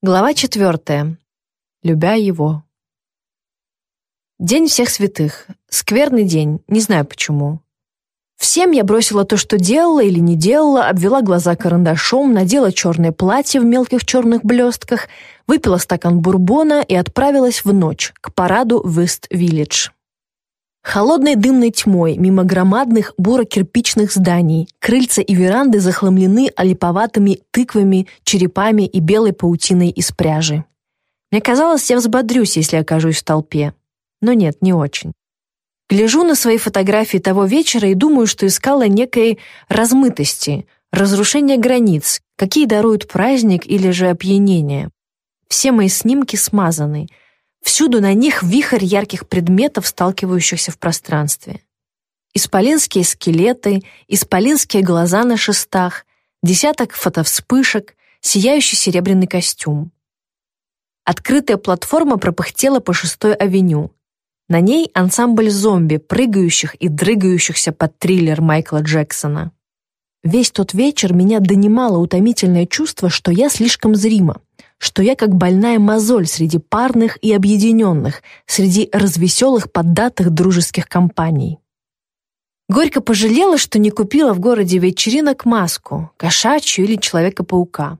Глава четвертая. Любя его. День всех святых. Скверный день, не знаю почему. Всем я бросила то, что делала или не делала, обвела глаза карандашом, надела черное платье в мелких черных блестках, выпила стакан бурбона и отправилась в ночь к параду в Ист-Виллидж. Холодной дымной тьмой, мимо громадных буро-кирпичных зданий, крыльца и веранды захламлены олиповатыми тыквами, черепами и белой паутиной из пряжи. Мне казалось, я взбодрюсь, если окажусь в толпе. Но нет, не очень. Гляжу на свои фотографии того вечера и думаю, что искала некой размытости, разрушения границ, какие даруют праздник или же опьянение. Все мои снимки смазаны — Всюду на них вихрь ярких предметов, сталкивающихся в пространстве. Исполинские скелеты, исполинские глаза на шестах, десяток фотовспышек, сияющий серебряный костюм. Открытая платформа пропыхтела по шестой авеню. На ней ансамбль зомби, прыгающих и дрыгающихся под триллер Майкла Джексона. Весь тот вечер меня донимало утомительное чувство, что я слишком зрима, что я как больная мозоль среди парных и объединенных, среди развеселых поддатых дружеских компаний. Горько пожалела, что не купила в городе вечеринок маску, кошачью или Человека-паука.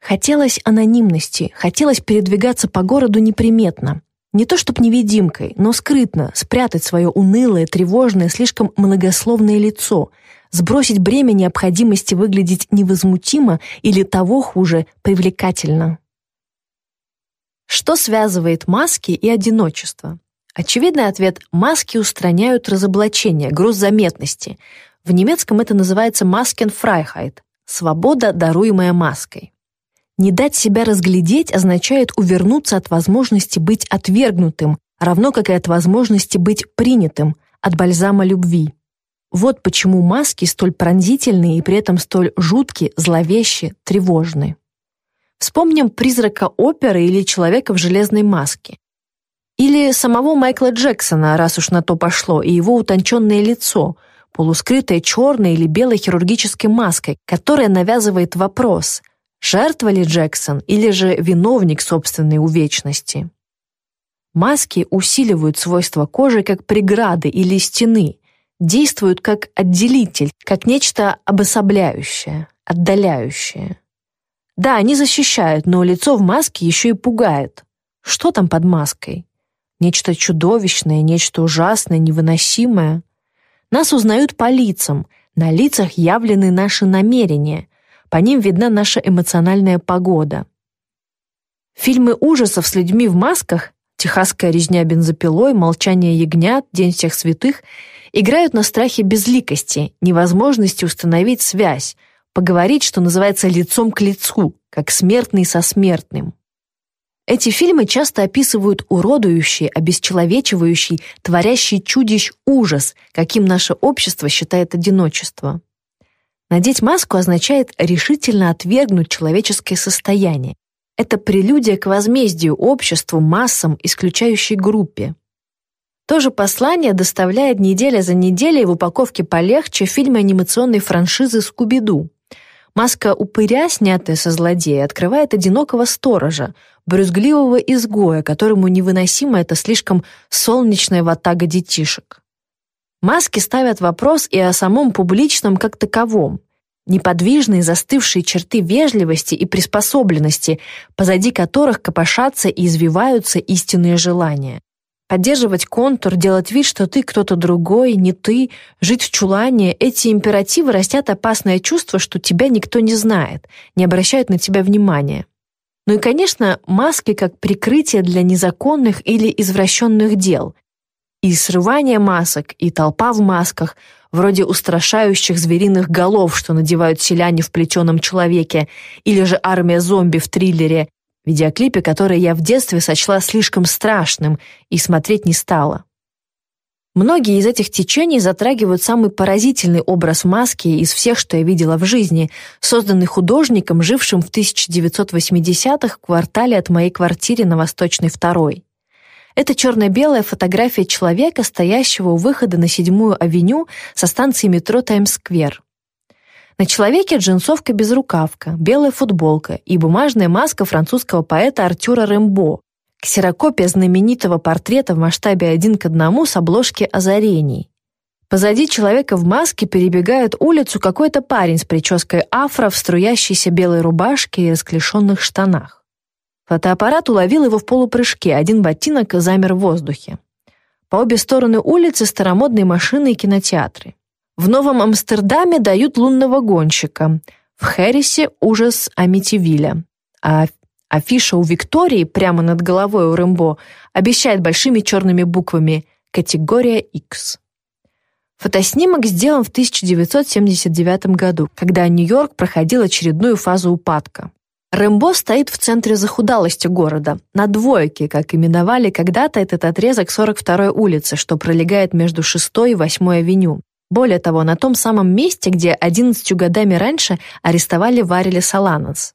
Хотелось анонимности, хотелось передвигаться по городу неприметно. Не то чтоб невидимкой, но скрытно, спрятать свое унылое, тревожное, слишком многословное лицо — сбросить бремя необходимости выглядеть невозмутимо или того хуже, привлекательно. Что связывает маски и одиночество? Очевидный ответ – маски устраняют разоблачение, груз заметности. В немецком это называется «Maskenfreiheit» – свобода, даруемая маской. Не дать себя разглядеть означает увернуться от возможности быть отвергнутым, равно как и от возможности быть принятым, от бальзама любви. Вот почему маски столь пронзительные и при этом столь жуткие, зловещие, тревожные. Вспомним призрака оперы или человека в железной маске. Или самого Майкла Джексона, раз уж на то пошло, и его утонченное лицо, полускрытое черной или белой хирургической маской, которая навязывает вопрос, жертва ли Джексон или же виновник собственной увечности. Маски усиливают свойства кожи как преграды или стены, действуют как отделитель, как нечто обособляющее, отдаляющее. Да, они защищают, но лицо в маске еще и пугает. Что там под маской? Нечто чудовищное, нечто ужасное, невыносимое. Нас узнают по лицам, на лицах явлены наши намерения, по ним видна наша эмоциональная погода. Фильмы ужасов с людьми в масках «Техасская резня бензопилой», «Молчание ягнят», «День всех святых» играют на страхе безликости, невозможности установить связь, поговорить, что называется, лицом к лицу, как смертный со смертным. Эти фильмы часто описывают уродующий, обесчеловечивающий, творящий чудищ ужас, каким наше общество считает одиночество. Надеть маску означает решительно отвергнуть человеческое состояние. Это прелюдия к возмездию обществу, массам, исключающей группе. То же послание доставляет неделя за неделей в упаковке полегче фильма анимационной франшизы «Скуби-Ду». Маска упыря, снятая со злодея, открывает одинокого сторожа, брюзгливого изгоя, которому невыносимо это слишком солнечная ватага детишек. Маски ставят вопрос и о самом публичном как таковом. Неподвижные застывшие черты вежливости и приспособленности, позади которых копошатся и извиваются истинные желания. Поддерживать контур, делать вид, что ты кто-то другой, не ты, жить в чулане — эти императивы растят опасное чувство, что тебя никто не знает, не обращают на тебя внимания. Ну и, конечно, маски как прикрытие для незаконных или извращенных дел. И срывание масок, и толпа в масках, вроде устрашающих звериных голов, что надевают селяне в плетеном человеке, или же армия зомби в триллере, видеоклипе, который я в детстве сочла слишком страшным и смотреть не стала. Многие из этих течений затрагивают самый поразительный образ маски из всех, что я видела в жизни, созданный художником, жившим в 1980-х в квартале от моей квартиры на Восточной 2 Это черно-белая фотография человека, стоящего у выхода на седьмую авеню со станции метро Таймс-сквер. На человеке джинсовка без рукавка, белая футболка и бумажная маска французского поэта Артюра Рембо, ксерокопия знаменитого портрета в масштабе один к одному с обложки «Озарений». Позади человека в маске перебегает улицу какой-то парень с прической афро в струящейся белой рубашке и расклешенных штанах. Фотоаппарат уловил его в полупрыжке, один ботинок замер в воздухе. По обе стороны улицы старомодные машины и кинотеатры. В Новом Амстердаме дают лунного гонщика, в Хэррисе — ужас Амитивиля, а афиша у Виктории прямо над головой у Рэмбо обещает большими черными буквами «Категория X». Фотоснимок сделан в 1979 году, когда Нью-Йорк проходил очередную фазу упадка. Рэмбо стоит в центре захудалости города, на двойке, как именовали когда-то этот отрезок 42-й улицы, что пролегает между 6-й и 8-й авеню. Более того, на том самом месте, где 11 годами раньше арестовали Варили Саланос.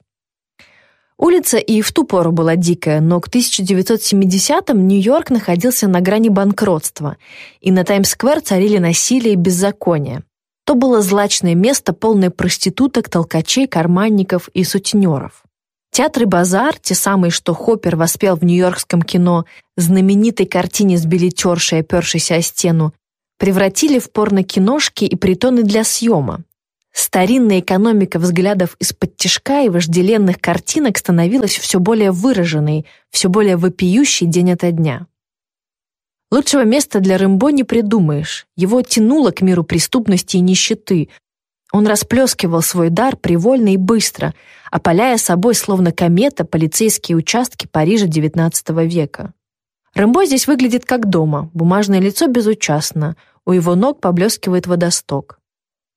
Улица и в ту пору была дикая, но к 1970-м Нью-Йорк находился на грани банкротства, и на Таймс-сквер царили насилие и беззаконие. То было злачное место, полное проституток, толкачей, карманников и сутенеров. Театр и базар, те самые, что Хоппер воспел в нью-йоркском кино, знаменитой картине с билетершей, опершейся о стену, превратили в порно-киношки и притоны для съема. Старинная экономика взглядов из-под тишка и вожделенных картинок становилась все более выраженной, все более вопиющей день ото дня. Лучшего места для Рэмбо не придумаешь. Его тянуло к миру преступности и нищеты. Он расплескивал свой дар привольно и быстро, опаляя собой, словно комета, полицейские участки Парижа XIX века. Рэмбо здесь выглядит как дома, бумажное лицо безучастно, у его ног поблескивает водосток.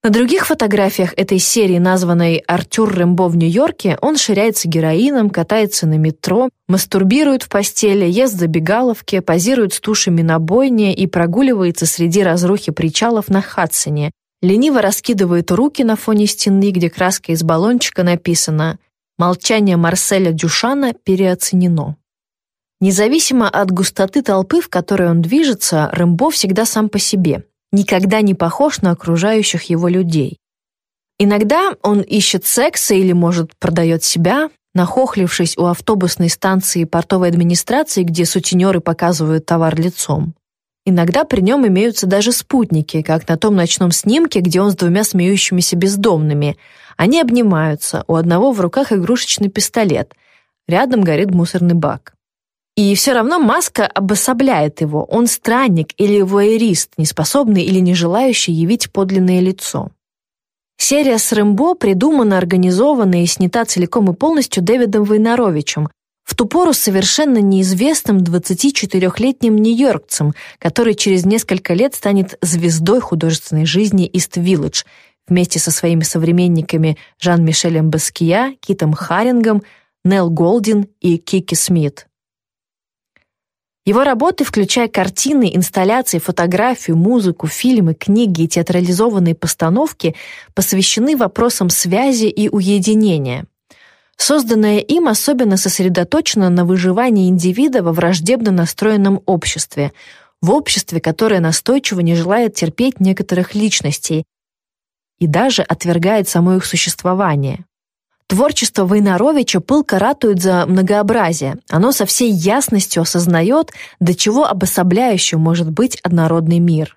На других фотографиях этой серии, названной «Артюр Рэмбо в Нью-Йорке», он ширяется героином, катается на метро, мастурбирует в постели, ест забегаловки, позирует с тушами на бойне и прогуливается среди разрухи причалов на Хадсоне, лениво раскидывает руки на фоне стены, где краска из баллончика написано «Молчание Марселя Дюшана переоценено». Независимо от густоты толпы, в которой он движется, Рэмбо всегда сам по себе, никогда не похож на окружающих его людей. Иногда он ищет секса или, может, продает себя, нахохлившись у автобусной станции портовой администрации, где сутенеры показывают товар лицом. Иногда при нем имеются даже спутники, как на том ночном снимке, где он с двумя смеющимися бездомными. Они обнимаются, у одного в руках игрушечный пистолет, рядом горит мусорный бак. И все равно маска обособляет его. Он странник или воэрист, неспособный или не желающий явить подлинное лицо. Серия с Рэмбо придумана, организована и снята целиком и полностью Дэвидом Войнаровичем, в ту пору совершенно неизвестным 24-летним нью-йоркцем, который через несколько лет станет звездой художественной жизни Ист-Вилледж вместе со своими современниками Жан-Мишелем Баския, Китом Харингом, Нел Голдин и Кики Смит. Его работы, включая картины, инсталляции, фотографию, музыку, фильмы, книги и театрализованные постановки, посвящены вопросам связи и уединения. Созданное им особенно сосредоточено на выживании индивида во враждебно настроенном обществе, в обществе, которое настойчиво не желает терпеть некоторых личностей и даже отвергает само их существование. Творчество Войнаровича пылко ратует за многообразие. Оно со всей ясностью осознает, до чего обособляющим может быть однородный мир.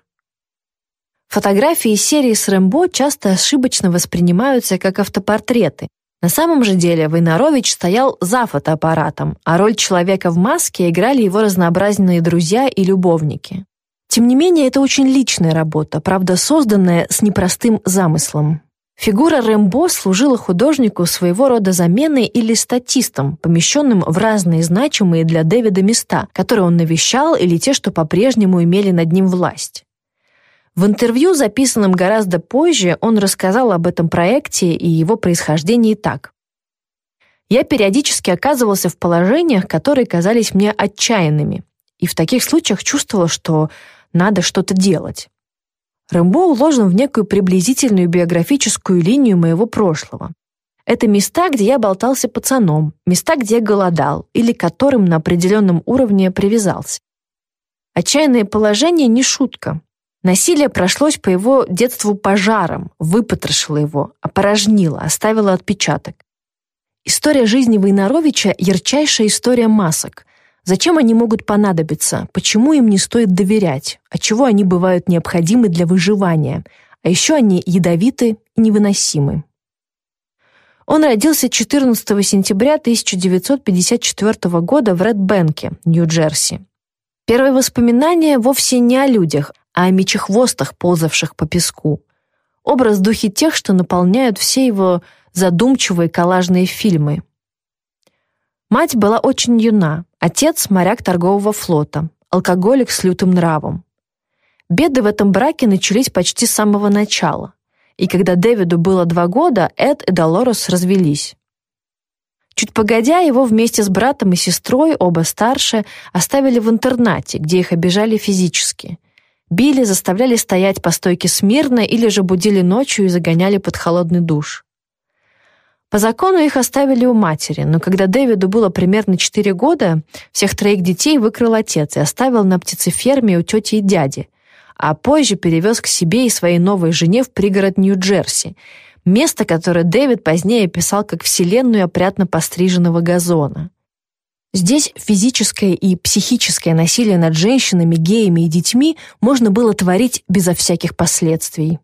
Фотографии серии с Рэмбо часто ошибочно воспринимаются как автопортреты. На самом же деле Войнарович стоял за фотоаппаратом, а роль человека в маске играли его разнообразные друзья и любовники. Тем не менее, это очень личная работа, правда, созданная с непростым замыслом. Фигура Рэмбо служила художнику своего рода заменой или статистом, помещенным в разные значимые для Дэвида места, которые он навещал или те, что по-прежнему имели над ним власть. В интервью, записанном гораздо позже, он рассказал об этом проекте и его происхождении так. «Я периодически оказывался в положениях, которые казались мне отчаянными, и в таких случаях чувствовал, что надо что-то делать. Рэмбо уложен в некую приблизительную биографическую линию моего прошлого. Это места, где я болтался пацаном, места, где я голодал или которым на определенном уровне привязался. Отчаянное положение не шутка. Насилие прошлось по его детству пожаром, выпотрошило его, опорожнило, оставило отпечаток. История жизни Войнаровича — ярчайшая история масок. Зачем они могут понадобиться? Почему им не стоит доверять? Отчего они бывают необходимы для выживания? А еще они ядовиты и невыносимы. Он родился 14 сентября 1954 года в Редбенке, Нью-Джерси. Первые воспоминания вовсе не о людях, а о мечехвостах, ползавших по песку. Образ духи тех, что наполняют все его задумчивые коллажные фильмы. Мать была очень юна, отец — моряк торгового флота, алкоголик с лютым нравом. Беды в этом браке начались почти с самого начала. И когда Дэвиду было два года, Эд и Долорес развелись. Чуть погодя, его вместе с братом и сестрой, оба старше, оставили в интернате, где их обижали физически. Били, заставляли стоять по стойке смирно или же будили ночью и загоняли под холодный душ. По закону их оставили у матери, но когда Дэвиду было примерно 4 года, всех троих детей выкрал отец и оставил на птицеферме у тети и дяди, а позже перевез к себе и своей новой жене в пригород Нью-Джерси, место, которое Дэвид позднее писал как вселенную опрятно постриженного газона. Здесь физическое и психическое насилие над женщинами, геями и детьми можно было творить безо всяких последствий.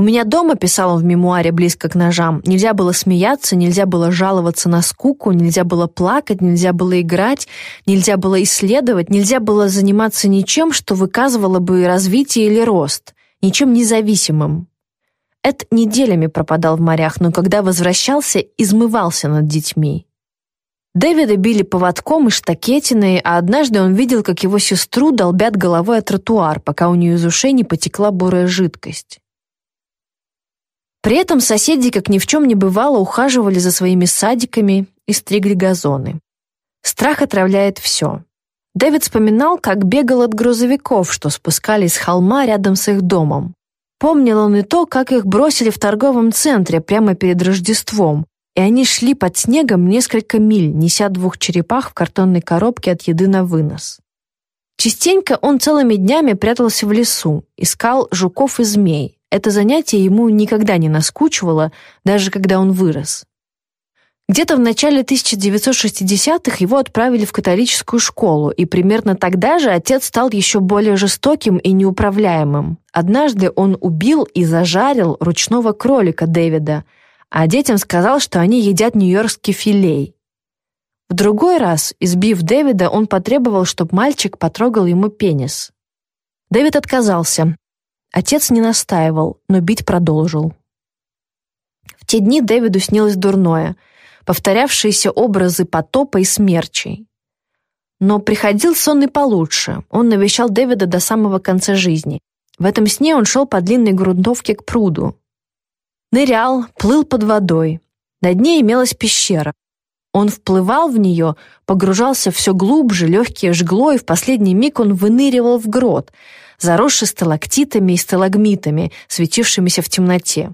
У меня дома, писал он в мемуаре «Близко к ножам», нельзя было смеяться, нельзя было жаловаться на скуку, нельзя было плакать, нельзя было играть, нельзя было исследовать, нельзя было заниматься ничем, что выказывало бы развитие или рост, ничем независимым. Эд неделями пропадал в морях, но когда возвращался, измывался над детьми. Дэвида били поводком и штакетиной, а однажды он видел, как его сестру долбят головой о тротуар, пока у нее из ушей не потекла бурая жидкость. При этом соседи, как ни в чем не бывало, ухаживали за своими садиками и стригли газоны. Страх отравляет все. Дэвид вспоминал, как бегал от грузовиков, что спускались с холма рядом с их домом. Помнил он и то, как их бросили в торговом центре прямо перед Рождеством, и они шли под снегом несколько миль, неся двух черепах в картонной коробке от еды на вынос. Частенько он целыми днями прятался в лесу, искал жуков и змей, это занятие ему никогда не наскучивало, даже когда он вырос. Где-то в начале 1960-х его отправили в католическую школу, и примерно тогда же отец стал еще более жестоким и неуправляемым. Однажды он убил и зажарил ручного кролика Дэвида, а детям сказал, что они едят нью-йоркский филей. В другой раз, избив Дэвида, он потребовал, чтобы мальчик потрогал ему пенис. Дэвид отказался, Отец не настаивал, но бить продолжил. В те дни Дэвиду снилось дурное, повторявшиеся образы потопа и смерчей. Но приходил сон и получше. Он навещал Дэвида до самого конца жизни. В этом сне он шел по длинной грунтовке к пруду. Нырял, плыл под водой. На дне имелась пещера. Он вплывал в нее, погружался все глубже, легкие жгло, и в последний миг он выныривал в грот — заросший сталактитами и сталагмитами, светившимися в темноте.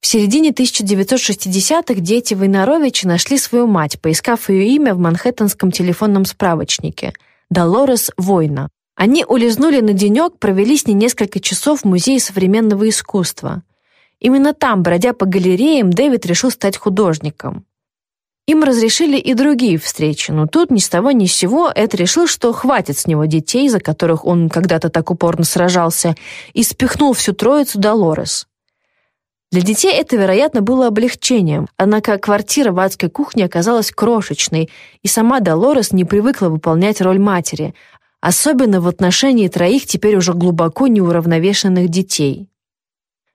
В середине 1960-х дети Войнаровича нашли свою мать, поискав ее имя в манхэттенском телефонном справочнике – Долорес Война. Они улизнули на денек, провели с ней несколько часов в Музее современного искусства. Именно там, бродя по галереям, Дэвид решил стать художником. Им разрешили и другие встречи, но тут ни с того ни с сего Эд решил, что хватит с него детей, за которых он когда-то так упорно сражался, и спихнул всю троицу Долорес. Для детей это, вероятно, было облегчением, однако квартира в адской кухне оказалась крошечной, и сама Долорес не привыкла выполнять роль матери, особенно в отношении троих теперь уже глубоко неуравновешенных детей.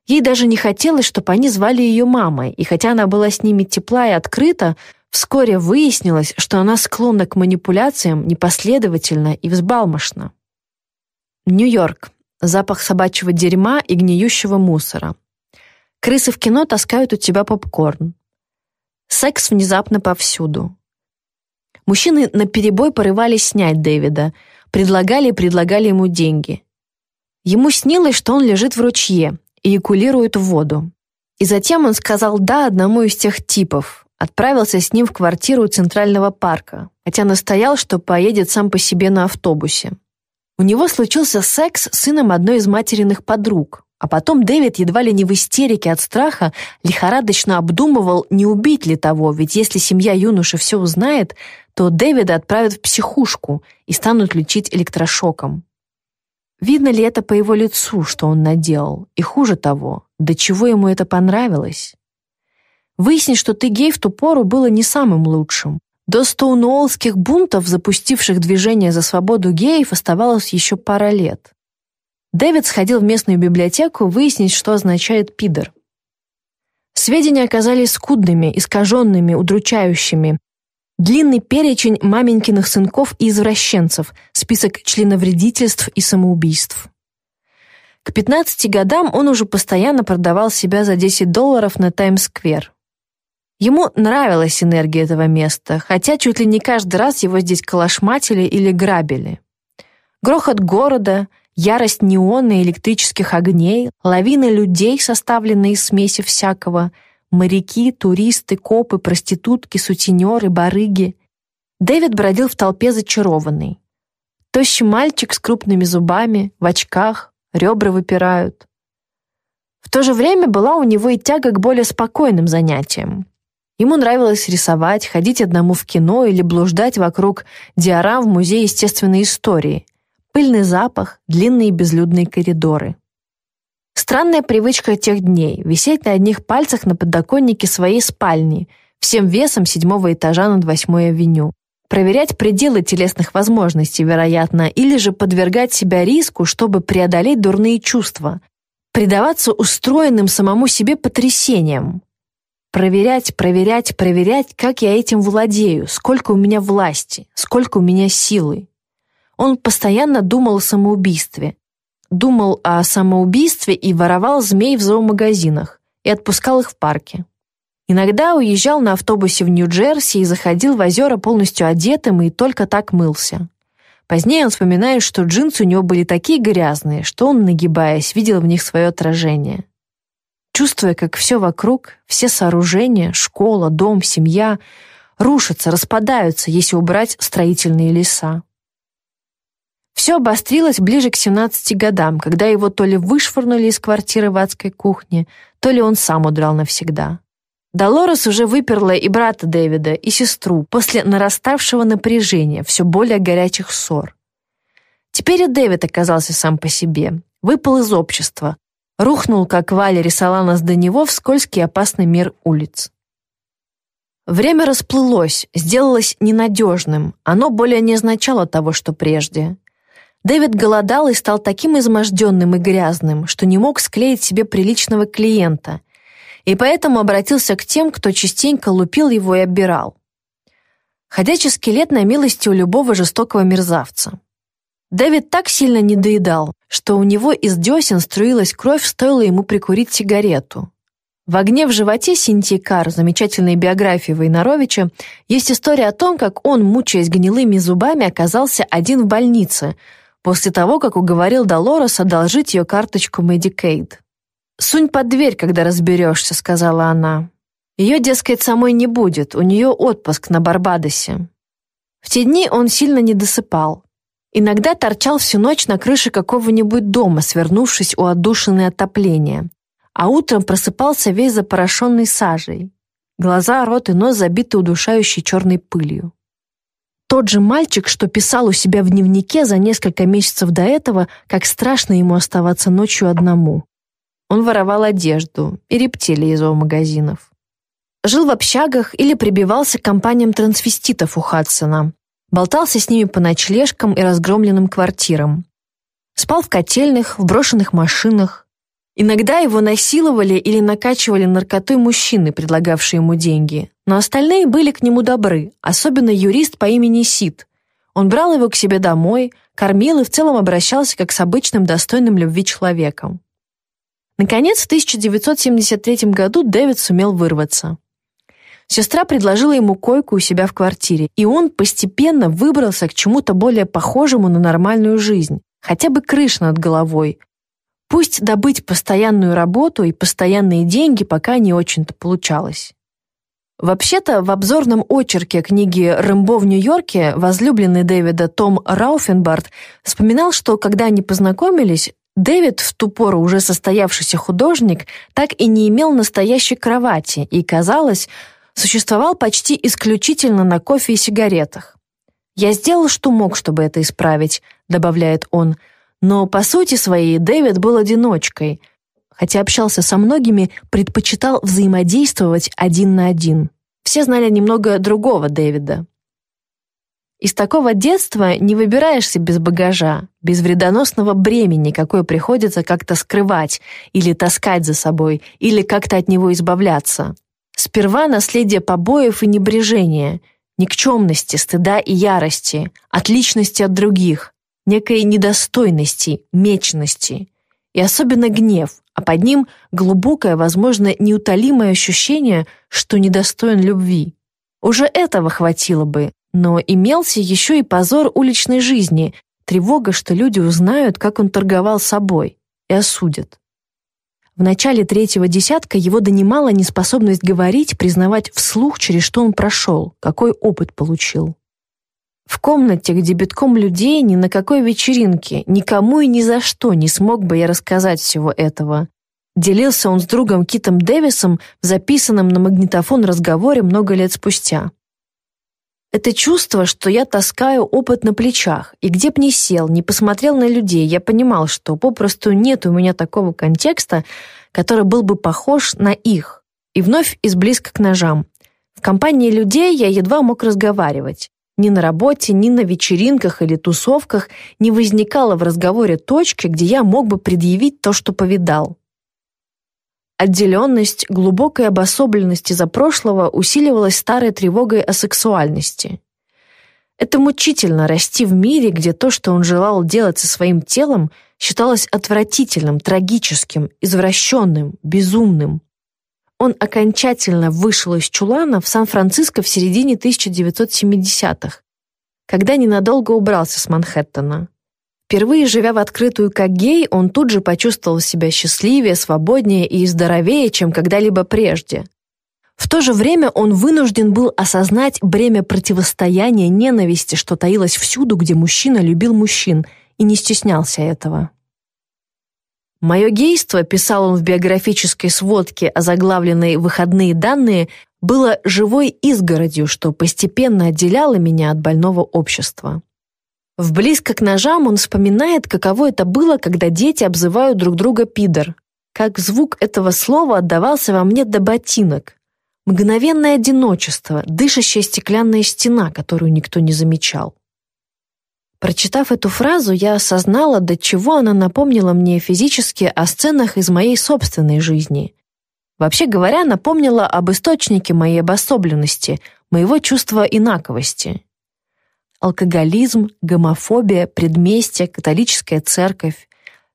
Ей даже не хотелось, чтобы они звали ее мамой, и хотя она была с ними тепла и открыта, Вскоре выяснилось, что она склонна к манипуляциям непоследовательно и взбалмошно. Нью-Йорк. Запах собачьего дерьма и гниющего мусора. Крысы в кино таскают у тебя попкорн. Секс внезапно повсюду. Мужчины наперебой порывались снять Дэвида, предлагали и предлагали ему деньги. Ему снилось, что он лежит в ручье и экулирует в воду. И затем он сказал «да» одному из тех типов, отправился с ним в квартиру Центрального парка, хотя настоял, что поедет сам по себе на автобусе. У него случился секс с сыном одной из материных подруг, а потом Дэвид едва ли не в истерике от страха лихорадочно обдумывал, не убить ли того, ведь если семья юноши все узнает, то Дэвида отправят в психушку и станут лечить электрошоком. Видно ли это по его лицу, что он наделал, и хуже того, до чего ему это понравилось? Выяснить, что ты гей в ту пору было не самым лучшим. До стоунуоллских бунтов, запустивших движение за свободу геев, оставалось еще пара лет. Дэвид сходил в местную библиотеку выяснить, что означает «пидор». Сведения оказались скудными, искаженными, удручающими. Длинный перечень маменькиных сынков и извращенцев, список членовредительств и самоубийств. К 15 годам он уже постоянно продавал себя за 10 долларов на Таймс-сквер. Ему нравилась энергия этого места, хотя чуть ли не каждый раз его здесь калашматили или грабили. Грохот города, ярость неона и электрических огней, лавины людей, составленные из смеси всякого, моряки, туристы, копы, проститутки, сутенеры, барыги. Дэвид бродил в толпе зачарованный. Тощий мальчик с крупными зубами, в очках, ребра выпирают. В то же время была у него и тяга к более спокойным занятиям. Ему нравилось рисовать, ходить одному в кино или блуждать вокруг диорам в Музее естественной истории. Пыльный запах, длинные безлюдные коридоры. Странная привычка тех дней — висеть на одних пальцах на подоконнике своей спальни, всем весом седьмого этажа над восьмой авеню. Проверять пределы телесных возможностей, вероятно, или же подвергать себя риску, чтобы преодолеть дурные чувства, предаваться устроенным самому себе потрясениям, Проверять, проверять, проверять, как я этим владею, сколько у меня власти, сколько у меня силы. Он постоянно думал о самоубийстве. Думал о самоубийстве и воровал змей в зоомагазинах и отпускал их в парке. Иногда уезжал на автобусе в Нью-Джерси и заходил в озера полностью одетым и только так мылся. Позднее он вспоминает, что джинсы у него были такие грязные, что он, нагибаясь, видел в них свое отражение чувствуя, как все вокруг, все сооружения, школа, дом, семья рушатся, распадаются, если убрать строительные леса. Все обострилось ближе к 17 годам, когда его то ли вышвырнули из квартиры в адской кухне, то ли он сам удрал навсегда. Долорес уже выперла и брата Дэвида, и сестру после нараставшего напряжения, все более горячих ссор. Теперь и Дэвид оказался сам по себе, выпал из общества, рухнул, как Валя рисовала до него в скользкий опасный мир улиц. Время расплылось, сделалось ненадежным, оно более не означало того, что прежде. Дэвид голодал и стал таким изможденным и грязным, что не мог склеить себе приличного клиента, и поэтому обратился к тем, кто частенько лупил его и оббирал. Ходячий скелет на милости у любого жестокого мерзавца. Дэвид так сильно недоедал, что у него из десен струилась кровь, стоило ему прикурить сигарету. В «Огне в животе» Синтии Кар, замечательной биографии Войнаровича, есть история о том, как он, мучаясь гнилыми зубами, оказался один в больнице, после того, как уговорил Долорес одолжить ее карточку Medicaid. «Сунь под дверь, когда разберешься», — сказала она. Ее, дескать, самой не будет, у нее отпуск на Барбадосе. В те дни он сильно не досыпал. Иногда торчал всю ночь на крыше какого-нибудь дома, свернувшись у отдушины отопления, а утром просыпался весь запорошенный сажей. Глаза, рот и нос забиты удушающей черной пылью. Тот же мальчик, что писал у себя в дневнике за несколько месяцев до этого, как страшно ему оставаться ночью одному. Он воровал одежду и рептилии из зоомагазинов. Жил в общагах или прибивался к компаниям трансвеститов у Хадсона, болтался с ними по ночлежкам и разгромленным квартирам. Спал в котельных, в брошенных машинах. Иногда его насиловали или накачивали наркотой мужчины, предлагавшие ему деньги, но остальные были к нему добры, особенно юрист по имени Сид. Он брал его к себе домой, кормил и в целом обращался как с обычным достойным любви человеком. Наконец, в 1973 году Дэвид сумел вырваться. Сестра предложила ему койку у себя в квартире, и он постепенно выбрался к чему-то более похожему на нормальную жизнь, хотя бы крыша над головой. Пусть добыть постоянную работу и постоянные деньги пока не очень-то получалось. Вообще-то, в обзорном очерке книги «Рэмбо в Нью-Йорке» возлюбленный Дэвида Том Рауфенбард вспоминал, что когда они познакомились, Дэвид, в ту пору уже состоявшийся художник, так и не имел настоящей кровати и, казалось, существовал почти исключительно на кофе и сигаретах. «Я сделал, что мог, чтобы это исправить», — добавляет он, но по сути своей Дэвид был одиночкой — хотя общался со многими, предпочитал взаимодействовать один на один. Все знали немного другого Дэвида. Из такого детства не выбираешься без багажа, без вредоносного бремени, какое приходится как-то скрывать или таскать за собой, или как-то от него избавляться. Сперва наследие побоев и небрежения, никчемности, стыда и ярости, отличности от других, некой недостойности, мечности и особенно гнев, а под ним глубокое, возможно, неутолимое ощущение, что недостоин любви. Уже этого хватило бы, но имелся еще и позор уличной жизни, тревога, что люди узнают, как он торговал собой, и осудят. В начале третьего десятка его донимала неспособность говорить, признавать вслух, через что он прошел, какой опыт получил. В комнате, где битком людей, ни на какой вечеринке, никому и ни за что не смог бы я рассказать всего этого. Делился он с другом Китом Дэвисом в записанном на магнитофон разговоре много лет спустя. Это чувство, что я таскаю опыт на плечах, и где б ни сел, не посмотрел на людей, я понимал, что попросту нет у меня такого контекста, который был бы похож на их. И вновь из близко к ножам. В компании людей я едва мог разговаривать. Ни на работе, ни на вечеринках или тусовках не возникало в разговоре точки, где я мог бы предъявить то, что повидал. Отделенность, глубокая обособленность из-за прошлого усиливалась старой тревогой о сексуальности. Это мучительно расти в мире, где то, что он желал делать со своим телом, считалось отвратительным, трагическим, извращенным, безумным он окончательно вышел из чулана в Сан-Франциско в середине 1970-х, когда ненадолго убрался с Манхэттена. Впервые живя в открытую как гей, он тут же почувствовал себя счастливее, свободнее и здоровее, чем когда-либо прежде. В то же время он вынужден был осознать бремя противостояния ненависти, что таилось всюду, где мужчина любил мужчин, и не стеснялся этого. Мое гейство, писал он в биографической сводке, озаглавленной «Выходные данные», было живой изгородью, что постепенно отделяло меня от больного общества. В «Близко к ножам» он вспоминает, каково это было, когда дети обзывают друг друга «пидор», как звук этого слова отдавался во мне до ботинок. Мгновенное одиночество, дышащая стеклянная стена, которую никто не замечал. Прочитав эту фразу, я осознала, до чего она напомнила мне физически о сценах из моей собственной жизни. Вообще говоря, напомнила об источнике моей обособленности, моего чувства инаковости. Алкоголизм, гомофобия, предместье, католическая церковь.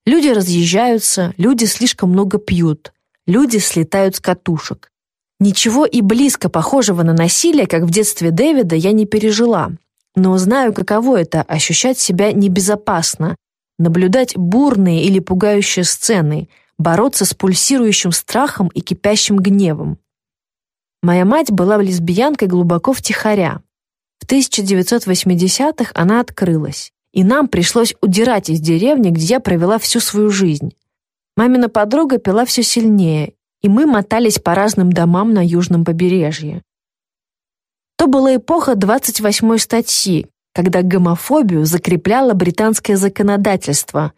Люди разъезжаются, люди слишком много пьют, люди слетают с катушек. Ничего и близко похожего на насилие, как в детстве Дэвида, я не пережила, но знаю, каково это — ощущать себя небезопасно, наблюдать бурные или пугающие сцены, бороться с пульсирующим страхом и кипящим гневом. Моя мать была лесбиянкой глубоко втихаря. В 1980-х она открылась, и нам пришлось удирать из деревни, где я провела всю свою жизнь. Мамина подруга пила все сильнее, и мы мотались по разным домам на южном побережье. То была эпоха 28-й статьи, когда гомофобию закрепляло британское законодательство,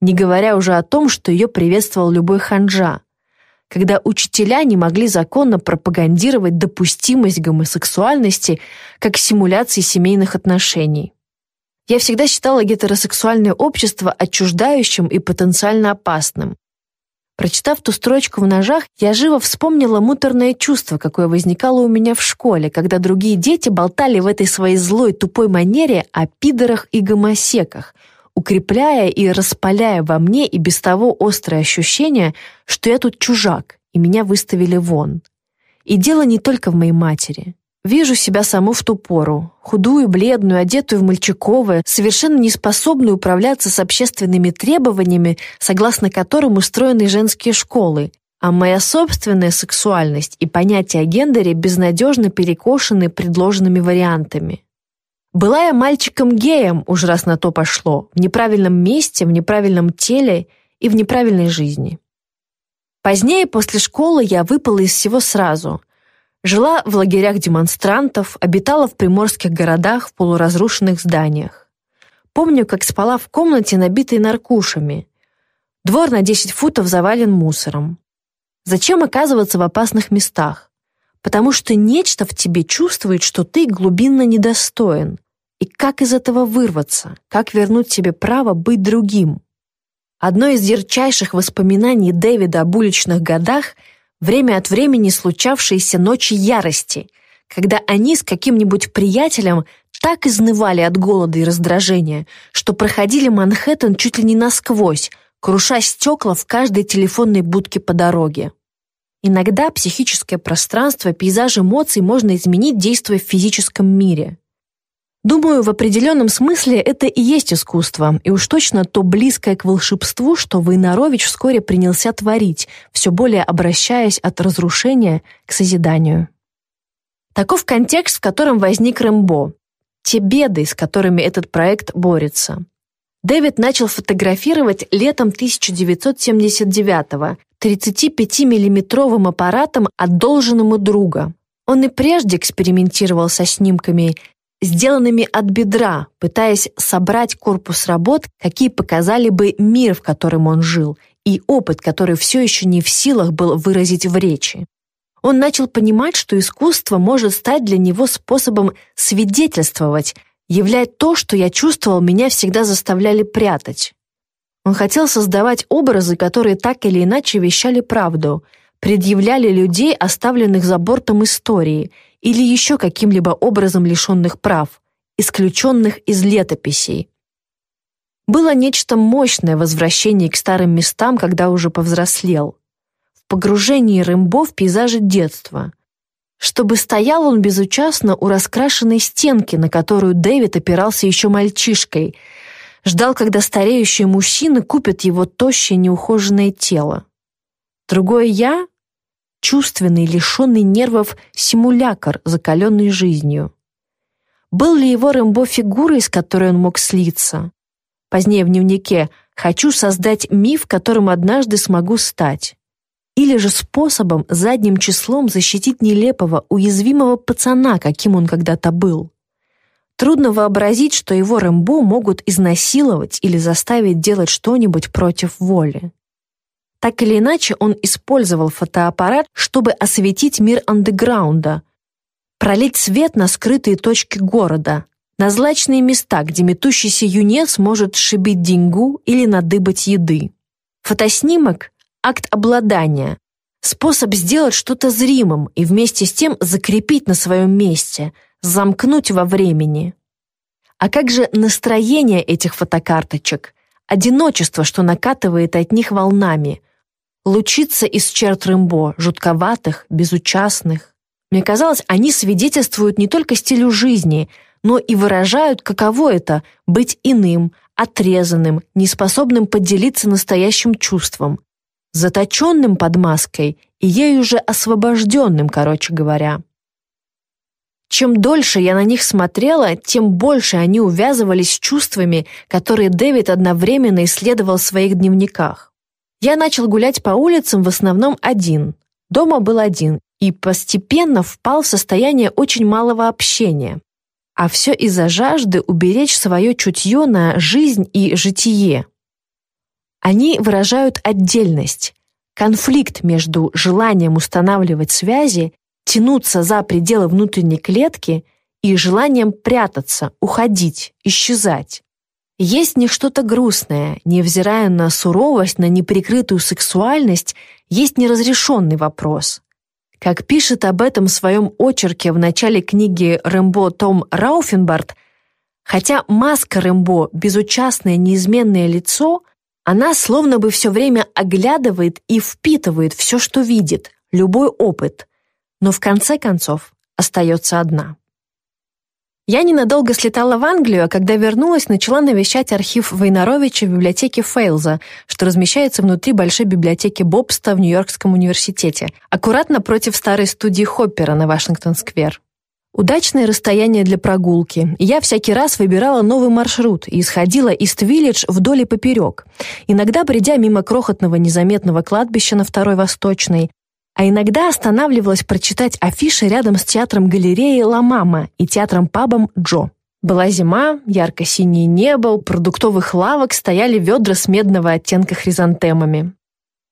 не говоря уже о том, что ее приветствовал любой ханжа, когда учителя не могли законно пропагандировать допустимость гомосексуальности как симуляции семейных отношений. Я всегда считала гетеросексуальное общество отчуждающим и потенциально опасным. Прочитав ту строчку в ножах, я живо вспомнила муторное чувство, какое возникало у меня в школе, когда другие дети болтали в этой своей злой тупой манере о пидорах и гомосеках, укрепляя и распаляя во мне и без того острое ощущение, что я тут чужак, и меня выставили вон. И дело не только в моей матери. Вижу себя саму в ту пору, худую, бледную, одетую в мальчиковое, совершенно неспособную управляться с общественными требованиями, согласно которым устроены женские школы, а моя собственная сексуальность и понятие о гендере безнадежно перекошены предложенными вариантами. Была я мальчиком-геем, уж раз на то пошло, в неправильном месте, в неправильном теле и в неправильной жизни. Позднее, после школы, я выпала из всего сразу. Жила в лагерях демонстрантов, обитала в приморских городах в полуразрушенных зданиях. Помню, как спала в комнате, набитой наркушами. Двор на 10 футов завален мусором. Зачем оказываться в опасных местах? Потому что нечто в тебе чувствует, что ты глубинно недостоин. И как из этого вырваться? Как вернуть себе право быть другим? Одно из ярчайших воспоминаний Дэвида об уличных годах — время от времени случавшиеся ночи ярости, когда они с каким-нибудь приятелем так изнывали от голода и раздражения, что проходили Манхэттен чуть ли не насквозь, круша стекла в каждой телефонной будке по дороге. Иногда психическое пространство, пейзаж эмоций можно изменить, действуя в физическом мире. Думаю, в определенном смысле это и есть искусство, и уж точно то близкое к волшебству, что Войнарович вскоре принялся творить, все более обращаясь от разрушения к созиданию. Таков контекст, в котором возник Рэмбо, те беды, с которыми этот проект борется. Дэвид начал фотографировать летом 1979-го 35-миллиметровым аппаратом, одолженным у друга. Он и прежде экспериментировал со снимками, сделанными от бедра, пытаясь собрать корпус работ, какие показали бы мир, в котором он жил, и опыт, который все еще не в силах был выразить в речи. Он начал понимать, что искусство может стать для него способом свидетельствовать, являть то, что я чувствовал, меня всегда заставляли прятать. Он хотел создавать образы, которые так или иначе вещали правду, предъявляли людей, оставленных за бортом истории, или еще каким-либо образом лишенных прав, исключенных из летописей. Было нечто мощное в возвращении к старым местам, когда уже повзрослел. В погружении Рэмбо в пейзажи детства – чтобы стоял он безучастно у раскрашенной стенки, на которую Дэвид опирался еще мальчишкой, ждал, когда стареющие мужчины купят его тощее неухоженное тело. Другое «я» — чувственный, лишенный нервов симулякр, закаленный жизнью. Был ли его Рэмбо фигурой, с которой он мог слиться? Позднее в дневнике «Хочу создать миф, которым однажды смогу стать» или же способом задним числом защитить нелепого, уязвимого пацана, каким он когда-то был. Трудно вообразить, что его Рэмбо могут изнасиловать или заставить делать что-нибудь против воли. Так или иначе, он использовал фотоаппарат, чтобы осветить мир андеграунда, пролить свет на скрытые точки города, на злачные места, где метущийся юнец может шибить деньгу или надыбать еды. Фотоснимок акт обладания, способ сделать что-то зримым и вместе с тем закрепить на своем месте, замкнуть во времени. А как же настроение этих фотокарточек, одиночество, что накатывает от них волнами, лучится из черт Рэмбо, жутковатых, безучастных. Мне казалось, они свидетельствуют не только стилю жизни, но и выражают, каково это — быть иным, отрезанным, неспособным поделиться настоящим чувством, заточенным под маской и ею уже освобожденным, короче говоря. Чем дольше я на них смотрела, тем больше они увязывались с чувствами, которые Дэвид одновременно исследовал в своих дневниках. Я начал гулять по улицам в основном один. Дома был один и постепенно впал в состояние очень малого общения. А все из-за жажды уберечь свое чутье на жизнь и житие. Они выражают отдельность, конфликт между желанием устанавливать связи, тянуться за пределы внутренней клетки и желанием прятаться, уходить, исчезать. Есть не что-то грустное, невзирая на суровость, на неприкрытую сексуальность, есть неразрешенный вопрос. Как пишет об этом в своем очерке в начале книги Рэмбо Том Рауфенбард, хотя маска Рэмбо — безучастное неизменное лицо — она словно бы все время оглядывает и впитывает все, что видит, любой опыт, но в конце концов остается одна. Я ненадолго слетала в Англию, а когда вернулась, начала навещать архив Войнаровича в библиотеке Фейлза, что размещается внутри большой библиотеки Бобста в Нью-Йоркском университете, аккуратно против старой студии Хоппера на Вашингтон-сквер. Удачное расстояние для прогулки. Я всякий раз выбирала новый маршрут и исходила из Твиллидж вдоль и поперек. Иногда, придя мимо крохотного незаметного кладбища на Второй Восточной, а иногда останавливалась прочитать афиши рядом с театром-галереей «Ла Мама» и театром-пабом «Джо». Была зима, ярко-синее небо, у продуктовых лавок стояли ведра с медного оттенка хризантемами.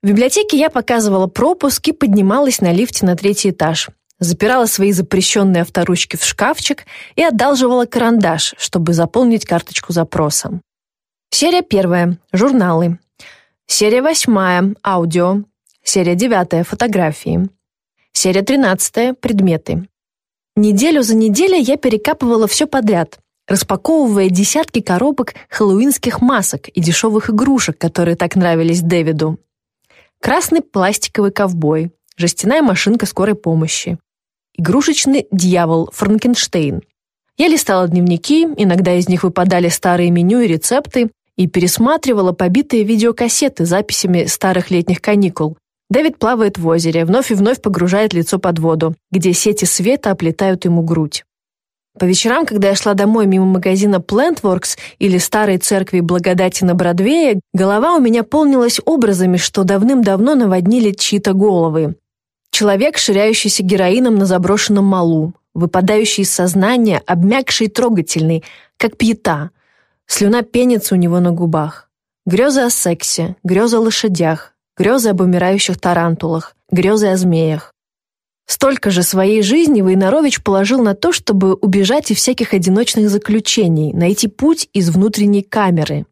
В библиотеке я показывала пропуск и поднималась на лифте на третий этаж. Запирала свои запрещенные авторучки в шкафчик и одалживала карандаш, чтобы заполнить карточку запроса. Серия первая. Журналы. Серия восьмая. Аудио. Серия 9 фотографии. Серия 13 предметы. Неделю за неделей я перекапывала все подряд, распаковывая десятки коробок хэллоуинских масок и дешевых игрушек, которые так нравились Дэвиду. Красный пластиковый ковбой, жестяная машинка скорой помощи, игрушечный дьявол Франкенштейн. Я листала дневники, иногда из них выпадали старые меню и рецепты, и пересматривала побитые видеокассеты с записями старых летних каникул, Дэвид плавает в озере, вновь и вновь погружает лицо под воду, где сети света оплетают ему грудь. По вечерам, когда я шла домой мимо магазина Plantworks или старой церкви Благодати на Бродвее, голова у меня полнилась образами, что давным-давно наводнили чьи-то головы. Человек, ширяющийся героином на заброшенном малу, выпадающий из сознания, обмякший и трогательный, как пьета. Слюна пенится у него на губах. Грезы о сексе, грезы о лошадях, грезы об умирающих тарантулах, грезы о змеях. Столько же своей жизни Войнарович положил на то, чтобы убежать из всяких одиночных заключений, найти путь из внутренней камеры.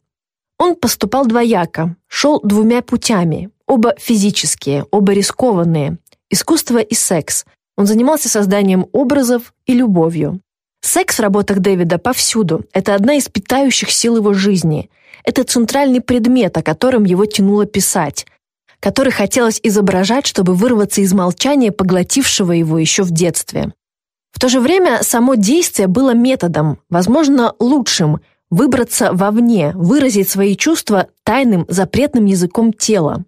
Он поступал двояко, шел двумя путями, оба физические, оба рискованные, искусство и секс. Он занимался созданием образов и любовью. Секс в работах Дэвида повсюду. Это одна из питающих сил его жизни. Это центральный предмет, о котором его тянуло писать который хотелось изображать, чтобы вырваться из молчания, поглотившего его еще в детстве. В то же время само действие было методом, возможно, лучшим, выбраться вовне, выразить свои чувства тайным, запретным языком тела.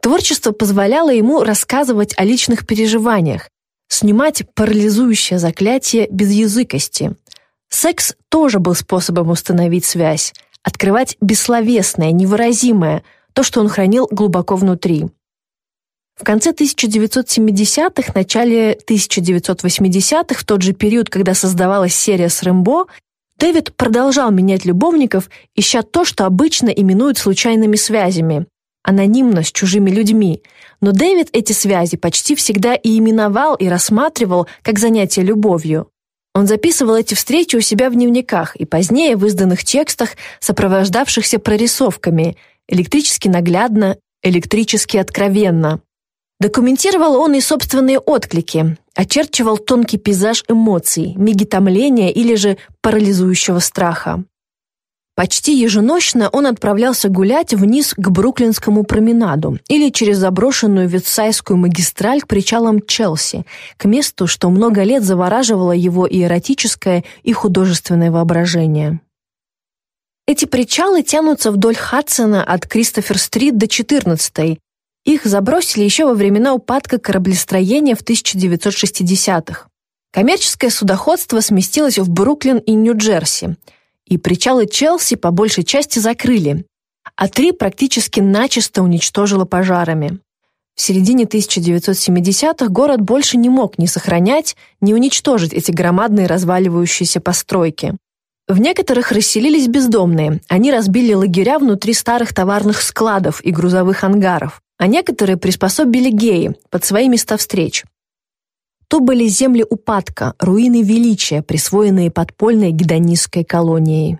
Творчество позволяло ему рассказывать о личных переживаниях, снимать парализующее заклятие безязыкости. Секс тоже был способом установить связь, открывать бессловесное, невыразимое – то, что он хранил глубоко внутри. В конце 1970-х, начале 1980-х, в тот же период, когда создавалась серия с Рэмбо, Дэвид продолжал менять любовников, ища то, что обычно именуют случайными связями, анонимно, с чужими людьми. Но Дэвид эти связи почти всегда и именовал, и рассматривал как занятие любовью. Он записывал эти встречи у себя в дневниках и позднее в изданных текстах, сопровождавшихся прорисовками – электрически наглядно, электрически откровенно. Документировал он и собственные отклики, очерчивал тонкий пейзаж эмоций, миги томления или же парализующего страха. Почти еженочно он отправлялся гулять вниз к Бруклинскому променаду или через заброшенную Ветсайскую магистраль к причалам Челси, к месту, что много лет завораживало его и эротическое, и художественное воображение. Эти причалы тянутся вдоль Хадсона от Кристофер-стрит до 14-й. Их забросили еще во времена упадка кораблестроения в 1960-х. Коммерческое судоходство сместилось в Бруклин и Нью-Джерси, и причалы Челси по большей части закрыли, а три практически начисто уничтожило пожарами. В середине 1970-х город больше не мог ни сохранять, ни уничтожить эти громадные разваливающиеся постройки. В некоторых расселились бездомные. Они разбили лагеря внутри старых товарных складов и грузовых ангаров, а некоторые приспособили геи под свои места встреч. То были земли упадка, руины величия, присвоенные подпольной гедонистской колонией.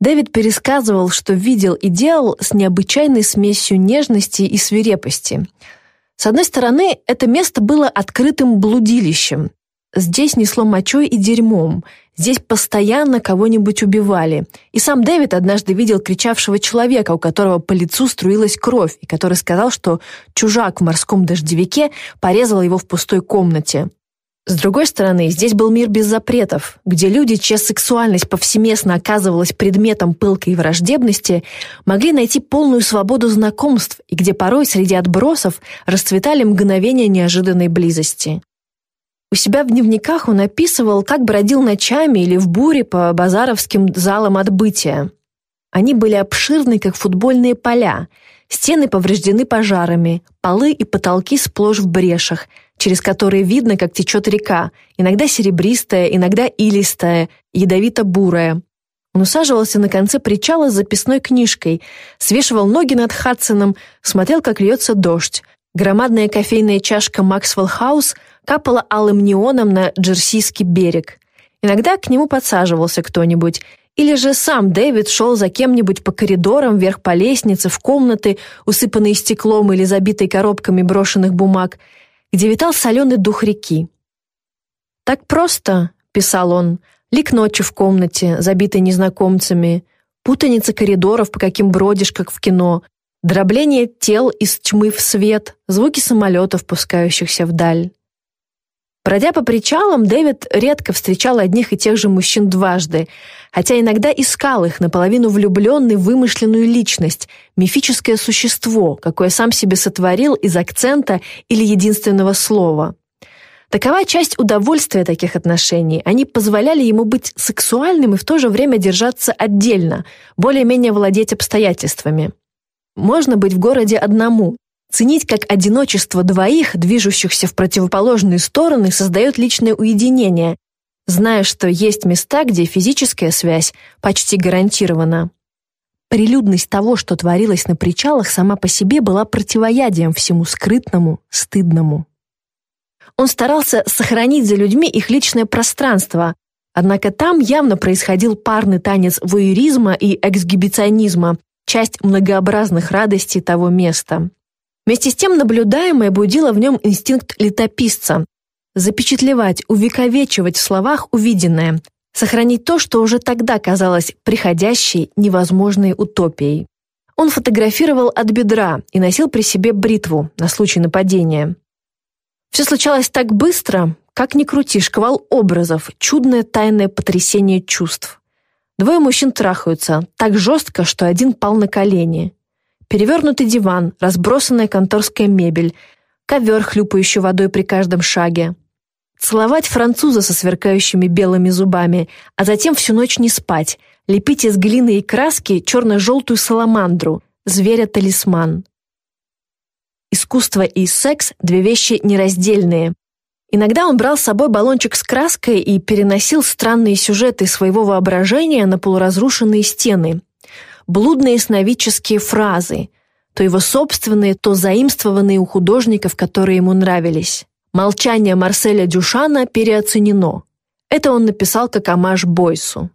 Дэвид пересказывал, что видел и делал с необычайной смесью нежности и свирепости. С одной стороны, это место было открытым блудилищем. Здесь несло мочой и дерьмом, Здесь постоянно кого-нибудь убивали. И сам Дэвид однажды видел кричавшего человека, у которого по лицу струилась кровь, и который сказал, что чужак в морском дождевике порезал его в пустой комнате. С другой стороны, здесь был мир без запретов, где люди, чья сексуальность повсеместно оказывалась предметом пылкой враждебности, могли найти полную свободу знакомств и где порой среди отбросов расцветали мгновения неожиданной близости. У себя в дневниках он описывал, как бродил ночами или в буре по базаровским залам отбытия. Они были обширны, как футбольные поля, стены повреждены пожарами, полы и потолки сплошь в брешах, через которые видно, как течет река, иногда серебристая, иногда илистая, ядовито-бурая. Он усаживался на конце причала с записной книжкой, свешивал ноги над Хадсоном, смотрел, как льется дождь. Громадная кофейная чашка Максвелл Хаус капала алым неоном на Джерсийский берег. Иногда к нему подсаживался кто-нибудь, или же сам Дэвид шел за кем-нибудь по коридорам, вверх по лестнице, в комнаты, усыпанные стеклом или забитой коробками брошенных бумаг, где витал соленый дух реки. «Так просто», — писал он, — «лик ночи в комнате, забитой незнакомцами, путаница коридоров, по каким бродишь, как в кино, дробление тел из тьмы в свет, звуки самолетов, пускающихся вдаль». Бродя по причалам, Дэвид редко встречал одних и тех же мужчин дважды, хотя иногда искал их наполовину влюбленный в вымышленную личность, мифическое существо, какое сам себе сотворил из акцента или единственного слова. Такова часть удовольствия таких отношений. Они позволяли ему быть сексуальным и в то же время держаться отдельно, более-менее владеть обстоятельствами. Можно быть в городе одному, Ценить как одиночество двоих, движущихся в противоположные стороны, создает личное уединение, зная, что есть места, где физическая связь почти гарантирована. Прилюдность того, что творилось на причалах, сама по себе была противоядием всему скрытному, стыдному. Он старался сохранить за людьми их личное пространство, однако там явно происходил парный танец воеризма и эксгибиционизма, часть многообразных радостей того места. Вместе с тем наблюдаемое будило в нем инстинкт летописца – запечатлевать, увековечивать в словах увиденное, сохранить то, что уже тогда казалось приходящей, невозможной утопией. Он фотографировал от бедра и носил при себе бритву на случай нападения. Все случалось так быстро, как ни крути, шквал образов, чудное тайное потрясение чувств. Двое мужчин трахаются, так жестко, что один пал на колени перевернутый диван, разбросанная конторская мебель, ковер, хлюпающий водой при каждом шаге. Целовать француза со сверкающими белыми зубами, а затем всю ночь не спать, лепить из глины и краски черно-желтую саламандру, зверя-талисман. Искусство и секс – две вещи нераздельные. Иногда он брал с собой баллончик с краской и переносил странные сюжеты своего воображения на полуразрушенные стены, блудные сновидческие фразы, то его собственные, то заимствованные у художников, которые ему нравились. Молчание Марселя Дюшана переоценено. Это он написал как амаш Бойсу.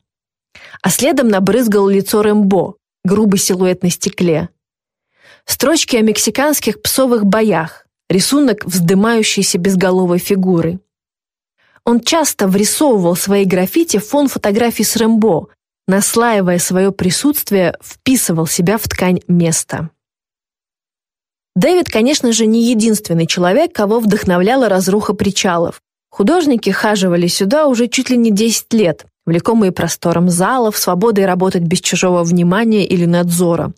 А следом набрызгал лицо Рэмбо, грубый силуэт на стекле. Строчки о мексиканских псовых боях, рисунок вздымающейся безголовой фигуры. Он часто врисовывал свои граффити фон фотографий с Рэмбо, наслаивая свое присутствие, вписывал себя в ткань места. Дэвид, конечно же, не единственный человек, кого вдохновляла разруха причалов. Художники хаживали сюда уже чуть ли не 10 лет, влекомые простором залов, свободой работать без чужого внимания или надзора.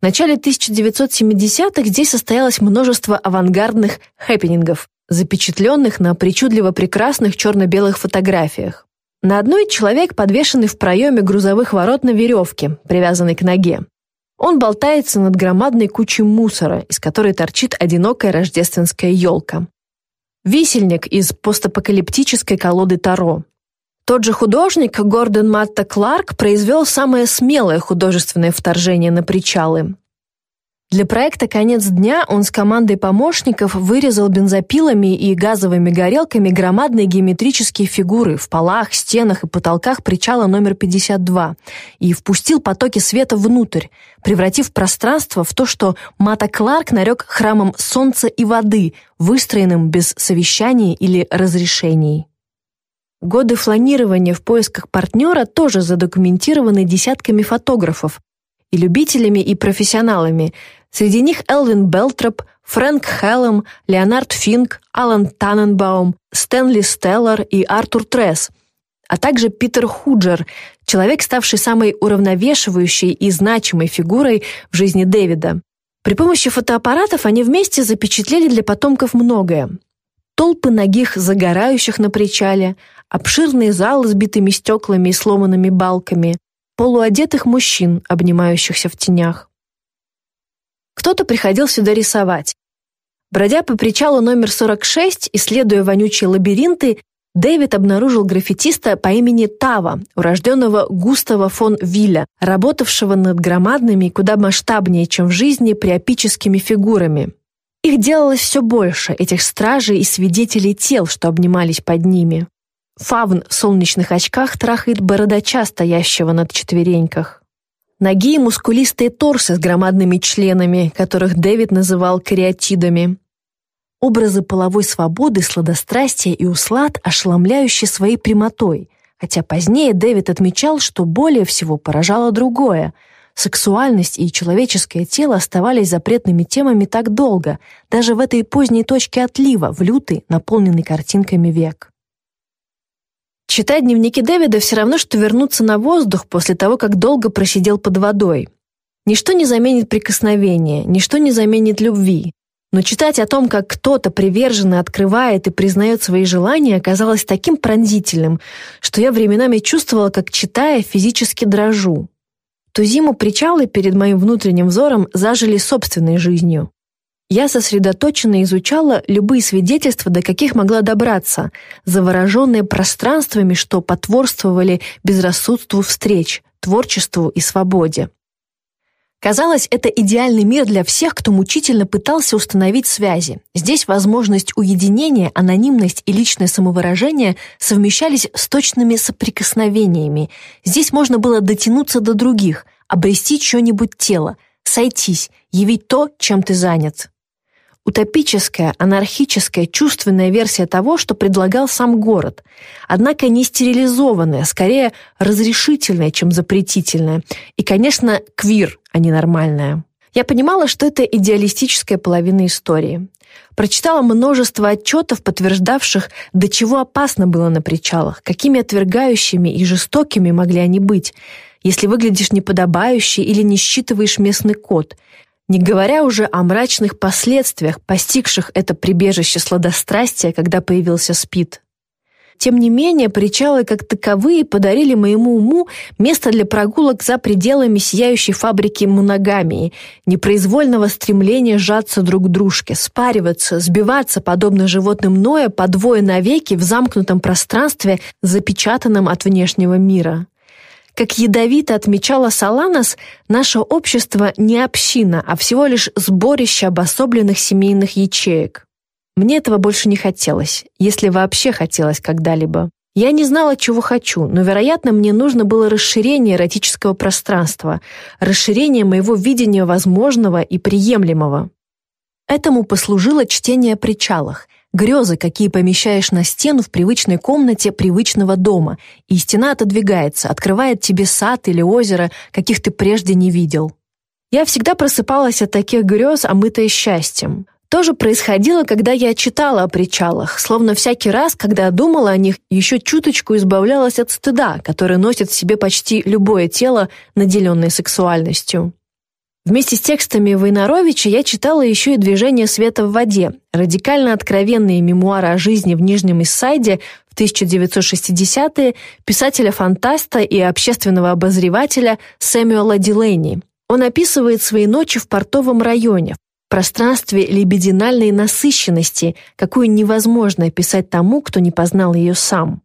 В начале 1970-х здесь состоялось множество авангардных хэппинингов, запечатленных на причудливо прекрасных черно-белых фотографиях. На одной человек, подвешенный в проеме грузовых ворот на веревке, привязанной к ноге. Он болтается над громадной кучей мусора, из которой торчит одинокая рождественская елка. Висельник из постапокалиптической колоды Таро. Тот же художник Гордон Матта Кларк произвел самое смелое художественное вторжение на причалы. Для проекта «Конец дня» он с командой помощников вырезал бензопилами и газовыми горелками громадные геометрические фигуры в полах, стенах и потолках причала номер 52 и впустил потоки света внутрь, превратив пространство в то, что Мата Кларк нарек храмом солнца и воды, выстроенным без совещаний или разрешений. Годы фланирования в поисках партнера тоже задокументированы десятками фотографов, и любителями, и профессионалами, Среди них Элвин Белтроп, Фрэнк Хеллем, Леонард Финк, Алан Таненбаум, Стэнли Стеллар и Артур Тресс, а также Питер Худжер, человек, ставший самой уравновешивающей и значимой фигурой в жизни Дэвида. При помощи фотоаппаратов они вместе запечатлели для потомков многое. Толпы ногих загорающих на причале, обширные залы с битыми стеклами и сломанными балками, полуодетых мужчин, обнимающихся в тенях. Кто-то приходил сюда рисовать. Бродя по причалу номер 46, исследуя вонючие лабиринты, Дэвид обнаружил граффитиста по имени Тава, урожденного Густава фон Вилля, работавшего над громадными и куда масштабнее, чем в жизни, приопическими фигурами. Их делалось все больше, этих стражей и свидетелей тел, что обнимались под ними. Фавн в солнечных очках трахает бородача, стоящего над четвереньках. Ноги и мускулистые торсы с громадными членами, которых Дэвид называл кариатидами. Образы половой свободы, сладострастия и услад, ошеломляющие своей прямотой, хотя позднее Дэвид отмечал, что более всего поражало другое. Сексуальность и человеческое тело оставались запретными темами так долго, даже в этой поздней точке отлива, в лютый, наполненный картинками век. Читать дневники Дэвида все равно, что вернуться на воздух после того, как долго просидел под водой. Ничто не заменит прикосновения, ничто не заменит любви. Но читать о том, как кто-то приверженно открывает и признает свои желания, оказалось таким пронзительным, что я временами чувствовала, как, читая, физически дрожу. Ту зиму причалы перед моим внутренним взором зажили собственной жизнью. Я сосредоточенно изучала любые свидетельства, до каких могла добраться, завороженные пространствами, что потворствовали безрассудству встреч, творчеству и свободе. Казалось, это идеальный мир для всех, кто мучительно пытался установить связи. Здесь возможность уединения, анонимность и личное самовыражение совмещались с точными соприкосновениями. Здесь можно было дотянуться до других, обрести что-нибудь тело, сойтись, явить то, чем ты занят. Утопическая, анархическая, чувственная версия того, что предлагал сам город. Однако не стерилизованная, скорее разрешительная, чем запретительная. И, конечно, квир, а не нормальная. Я понимала, что это идеалистическая половина истории. Прочитала множество отчетов, подтверждавших, до чего опасно было на причалах, какими отвергающими и жестокими могли они быть, если выглядишь неподобающе или не считываешь местный код – не говоря уже о мрачных последствиях, постигших это прибежище сладострастия, когда появился СПИД. Тем не менее, причалы как таковые подарили моему уму место для прогулок за пределами сияющей фабрики моногамии, непроизвольного стремления сжаться друг к дружке, спариваться, сбиваться, подобно животным Ноя, по двое навеки в замкнутом пространстве, запечатанном от внешнего мира. Как ядовито отмечала Саланас, наше общество не община, а всего лишь сборище обособленных семейных ячеек. Мне этого больше не хотелось, если вообще хотелось когда-либо. Я не знала, чего хочу, но, вероятно, мне нужно было расширение эротического пространства, расширение моего видения возможного и приемлемого. Этому послужило чтение о причалах, Грезы, какие помещаешь на стену в привычной комнате привычного дома, и стена отодвигается, открывает тебе сад или озеро, каких ты прежде не видел. Я всегда просыпалась от таких грез, омытая счастьем. То же происходило, когда я читала о причалах, словно всякий раз, когда думала о них, еще чуточку избавлялась от стыда, который носит в себе почти любое тело, наделенное сексуальностью. Вместе с текстами Войнаровича я читала еще и «Движение света в воде», радикально откровенные мемуары о жизни в Нижнем Иссайде в 1960-е писателя-фантаста и общественного обозревателя Сэмюэла Дилейни. Он описывает свои ночи в портовом районе, в пространстве лебединальной насыщенности, какую невозможно описать тому, кто не познал ее сам.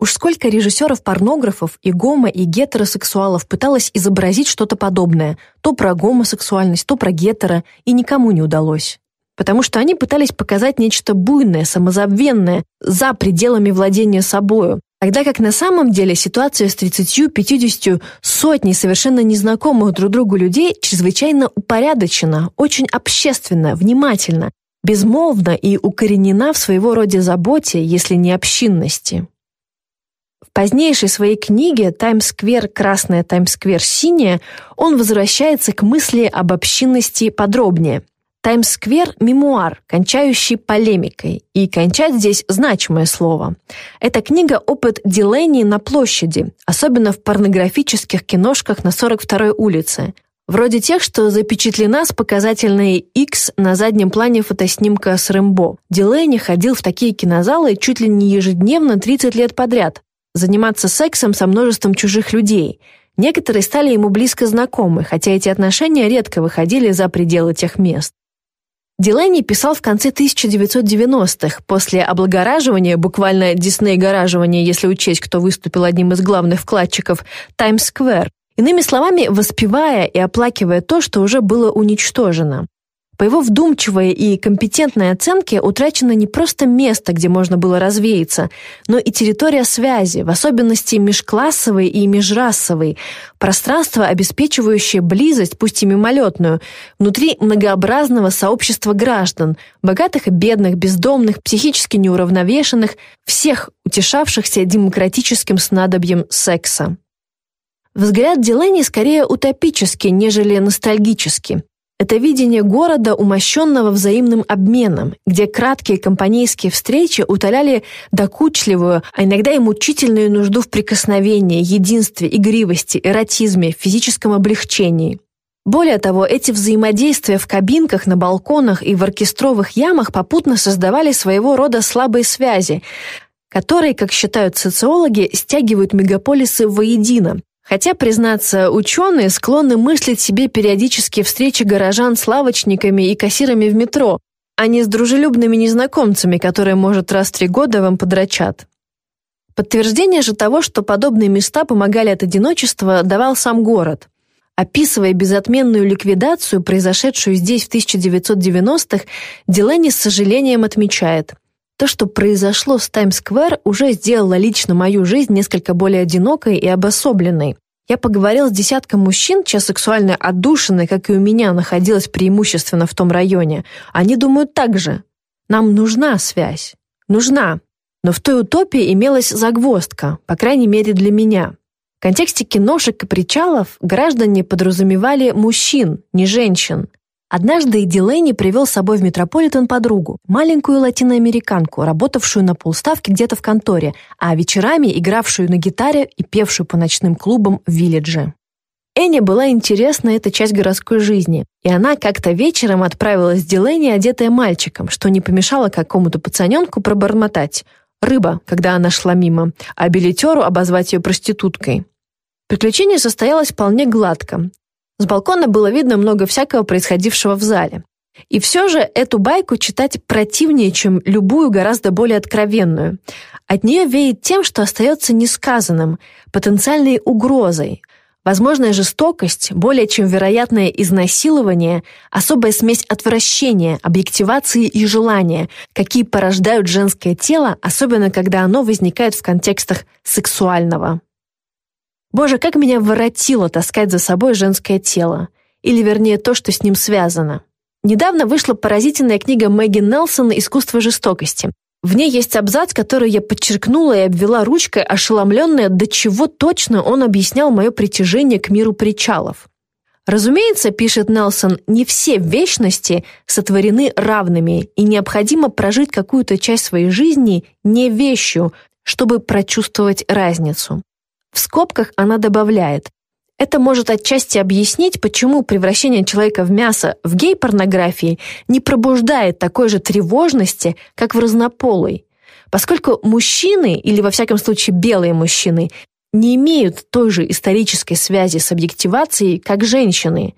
Уж сколько режиссеров-порнографов и гомо- и гетеросексуалов пыталось изобразить что-то подобное, то про гомосексуальность, то про гетеро, и никому не удалось. Потому что они пытались показать нечто буйное, самозабвенное, за пределами владения собою, тогда как на самом деле ситуация с 30, 50, сотней совершенно незнакомых друг другу людей чрезвычайно упорядочена, очень общественно, внимательно, безмолвно и укоренена в своего рода заботе, если не общинности. Позднейшей своей книге «Таймс-сквер красная, Таймс-сквер синяя» он возвращается к мысли об общинности подробнее. Таймс-сквер – мемуар, кончающий полемикой, и кончать здесь значимое слово. Эта книга – опыт Дилейни на площади, особенно в порнографических киношках на 42-й улице. Вроде тех, что запечатлена с показательной X на заднем плане фотоснимка с Рэмбо. Дилейни ходил в такие кинозалы чуть ли не ежедневно 30 лет подряд, заниматься сексом со множеством чужих людей. Некоторые стали ему близко знакомы, хотя эти отношения редко выходили за пределы тех мест. Дилейни писал в конце 1990-х, после облагораживания, буквально Дисней-гораживания, если учесть, кто выступил одним из главных вкладчиков, Таймс-сквер, иными словами, воспевая и оплакивая то, что уже было уничтожено. По его вдумчивой и компетентной оценке утрачено не просто место, где можно было развеяться, но и территория связи, в особенности межклассовой и межрасовой, пространство, обеспечивающее близость, пусть и мимолетную, внутри многообразного сообщества граждан, богатых и бедных, бездомных, психически неуравновешенных, всех утешавшихся демократическим снадобьем секса. Взгляд Дилейни скорее утопический, нежели ностальгический. Это видение города, умощенного взаимным обменом, где краткие компанейские встречи утоляли докучливую, а иногда и мучительную нужду в прикосновении, единстве, игривости, эротизме, физическом облегчении. Более того, эти взаимодействия в кабинках, на балконах и в оркестровых ямах попутно создавали своего рода слабые связи, которые, как считают социологи, стягивают мегаполисы воедино, Хотя, признаться, ученые склонны мыслить себе периодические встречи горожан с лавочниками и кассирами в метро, а не с дружелюбными незнакомцами, которые, может, раз в три года вам подрачат. Подтверждение же того, что подобные места помогали от одиночества, давал сам город. Описывая безотменную ликвидацию, произошедшую здесь в 1990-х, Дилани с сожалением отмечает – то, что произошло с Таймс-сквер, уже сделало лично мою жизнь несколько более одинокой и обособленной. Я поговорил с десятком мужчин, чья сексуальная отдушина, как и у меня, находилась преимущественно в том районе. Они думают так же. Нам нужна связь. Нужна. Но в той утопии имелась загвоздка, по крайней мере для меня. В контексте киношек и причалов граждане подразумевали мужчин, не женщин. Однажды Дилейни привел с собой в Метрополитен подругу, маленькую латиноамериканку, работавшую на полставки где-то в конторе, а вечерами игравшую на гитаре и певшую по ночным клубам в Виллидже. Энне была интересна эта часть городской жизни, и она как-то вечером отправилась с Дилейни, одетая мальчиком, что не помешало какому-то пацаненку пробормотать «рыба», когда она шла мимо, а билетеру обозвать ее проституткой. Приключение состоялось вполне гладко. С балкона было видно много всякого происходившего в зале. И все же эту байку читать противнее, чем любую гораздо более откровенную. От нее веет тем, что остается несказанным, потенциальной угрозой, возможная жестокость, более чем вероятное изнасилование, особая смесь отвращения, объективации и желания, какие порождают женское тело, особенно когда оно возникает в контекстах сексуального. Боже, как меня воротило таскать за собой женское тело. Или, вернее, то, что с ним связано. Недавно вышла поразительная книга Мэгги Нелсон «Искусство жестокости». В ней есть абзац, который я подчеркнула и обвела ручкой, ошеломленная, до чего точно он объяснял мое притяжение к миру причалов. Разумеется, пишет Нелсон, не все вечности сотворены равными, и необходимо прожить какую-то часть своей жизни не вещью, чтобы прочувствовать разницу. В скобках она добавляет, это может отчасти объяснить, почему превращение человека в мясо в гей-порнографии не пробуждает такой же тревожности, как в разнополой, поскольку мужчины, или во всяком случае белые мужчины, не имеют той же исторической связи с объективацией, как женщины.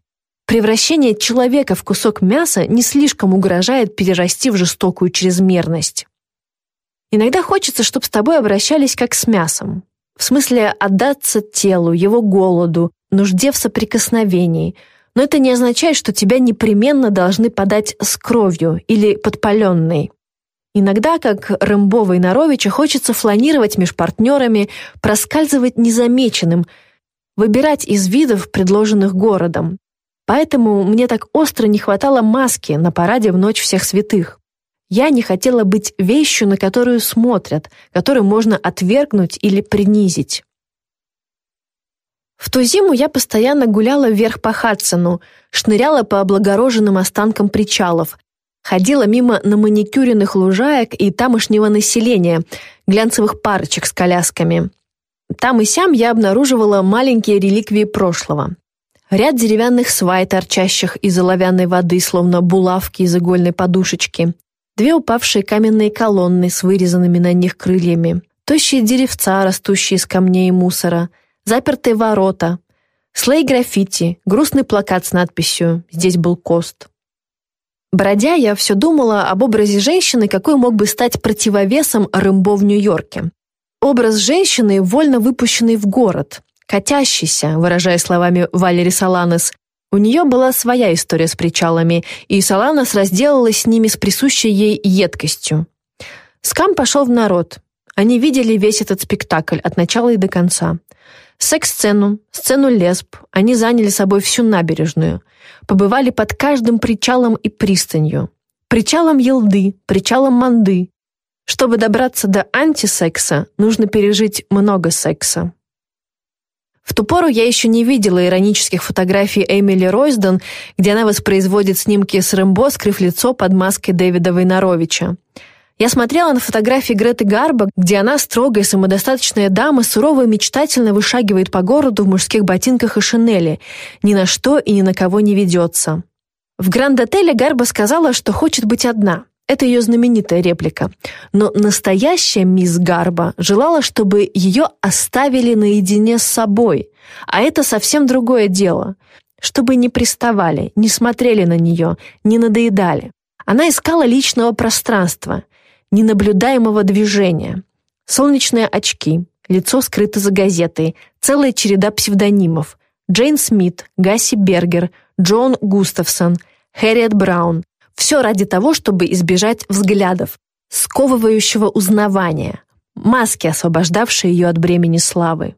Превращение человека в кусок мяса не слишком угрожает перерасти в жестокую чрезмерность. Иногда хочется, чтобы с тобой обращались как с мясом. В смысле отдаться телу, его голоду, нужде в соприкосновении. Но это не означает, что тебя непременно должны подать с кровью или подпаленной. Иногда, как Рэмбова и Наровича, хочется фланировать меж партнерами, проскальзывать незамеченным, выбирать из видов, предложенных городом. Поэтому мне так остро не хватало маски на параде в Ночь всех святых. Я не хотела быть вещью, на которую смотрят, которую можно отвергнуть или принизить. В ту зиму я постоянно гуляла вверх по Хадсону, шныряла по облагороженным останкам причалов, ходила мимо на маникюренных лужаек и тамошнего населения, глянцевых парочек с колясками. Там и сям я обнаруживала маленькие реликвии прошлого. Ряд деревянных свай, торчащих из оловянной воды, словно булавки из игольной подушечки. Две упавшие каменные колонны с вырезанными на них крыльями. Тощие деревца, растущие из камней и мусора. Запертые ворота. Слей граффити, грустный плакат с надписью «Здесь был Кост». Бродя, я все думала об образе женщины, какой мог бы стать противовесом Рымбо в Нью-Йорке. Образ женщины, вольно выпущенной в город, катящейся, выражая словами Валери Саланес. У нее была своя история с причалами, и Саланес разделалась с ними с присущей ей едкостью. Скам пошел в народ. Они видели весь этот спектакль от начала и до конца. Секс-сцену, сцену лесб, они заняли собой всю набережную. Побывали под каждым причалом и пристанью. Причалом Елды, причалом Манды. Чтобы добраться до антисекса, нужно пережить много секса. В ту пору я еще не видела иронических фотографий Эмили Ройсден, где она воспроизводит снимки с Рэмбо, скрыв лицо под маской Дэвида Войнаровича. Я смотрела на фотографии Греты Гарба, где она, строгая самодостаточная дама, сурово и мечтательно вышагивает по городу в мужских ботинках и шинели, ни на что и ни на кого не ведется. В Гранд-отеле Гарба сказала, что хочет быть одна. Это ее знаменитая реплика. Но настоящая мисс Гарба желала, чтобы ее оставили наедине с собой. А это совсем другое дело. Чтобы не приставали, не смотрели на нее, не надоедали. Она искала личного пространства, ненаблюдаемого движения. Солнечные очки, лицо скрыто за газетой, целая череда псевдонимов. Джейн Смит, Гасси Бергер, Джон Густавсон, Хэрриет Браун, все ради того, чтобы избежать взглядов, сковывающего узнавания, маски, освобождавшие ее от бремени славы.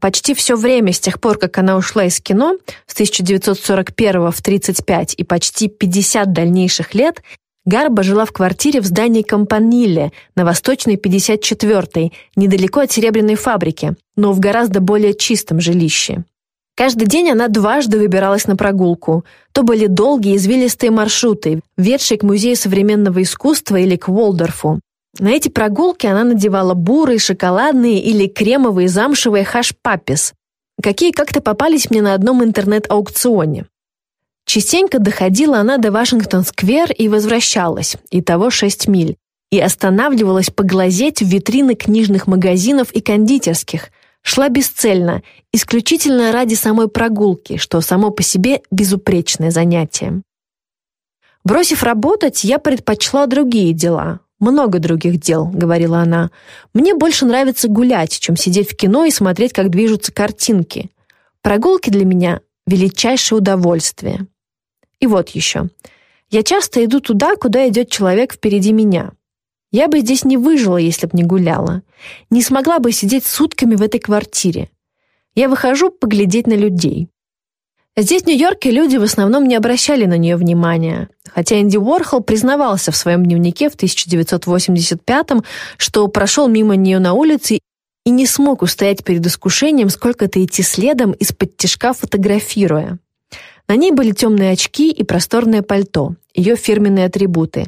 Почти все время с тех пор, как она ушла из кино, с 1941 в 35 и почти 50 дальнейших лет, Гарба жила в квартире в здании Компанилле на Восточной 54-й, недалеко от Серебряной фабрики, но в гораздо более чистом жилище. Каждый день она дважды выбиралась на прогулку. То были долгие извилистые маршруты, ведшие к Музею современного искусства или к Волдорфу. На эти прогулки она надевала бурые, шоколадные или кремовые замшевые хаш-папис, какие как-то попались мне на одном интернет-аукционе. Частенько доходила она до Вашингтон-сквер и возвращалась, и того 6 миль, и останавливалась поглазеть в витрины книжных магазинов и кондитерских, шла бесцельно, исключительно ради самой прогулки, что само по себе безупречное занятие. Бросив работать, я предпочла другие дела. Много других дел, говорила она. Мне больше нравится гулять, чем сидеть в кино и смотреть, как движутся картинки. Прогулки для меня величайшее удовольствие. И вот еще. Я часто иду туда, куда идет человек впереди меня. Я бы здесь не выжила, если б не гуляла. Не смогла бы сидеть сутками в этой квартире. Я выхожу поглядеть на людей. Здесь, в Нью-Йорке, люди в основном не обращали на нее внимания, хотя Энди Уорхол признавался в своем дневнике в 1985-м, что прошел мимо нее на улице и не смог устоять перед искушением сколько-то идти следом из-под тишка фотографируя. На ней были темные очки и просторное пальто, ее фирменные атрибуты.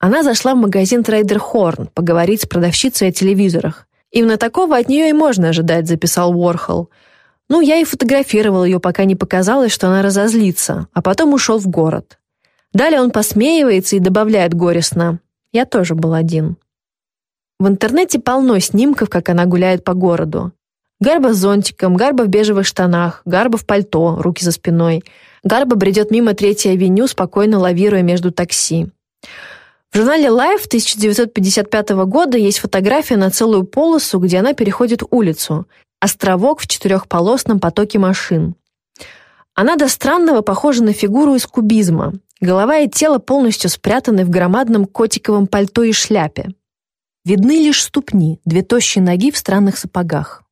Она зашла в магазин Трейдер Хорн поговорить с продавщицей о телевизорах. Именно такого от нее и можно ожидать, записал Уорхол. Ну, я и фотографировал ее, пока не показалось, что она разозлится, а потом ушел в город. Далее он посмеивается и добавляет горестно. Я тоже был один. В интернете полно снимков, как она гуляет по городу. Гарба с зонтиком, Гарба в бежевых штанах, Гарба в пальто, руки за спиной. Гарба бредет мимо Третьей авеню, спокойно лавируя между такси. В журнале Life 1955 года есть фотография на целую полосу, где она переходит улицу. Островок в четырехполосном потоке машин. Она до странного похожа на фигуру из кубизма. Голова и тело полностью спрятаны в громадном котиковом пальто и шляпе. Видны лишь ступни, две тощие ноги в странных сапогах.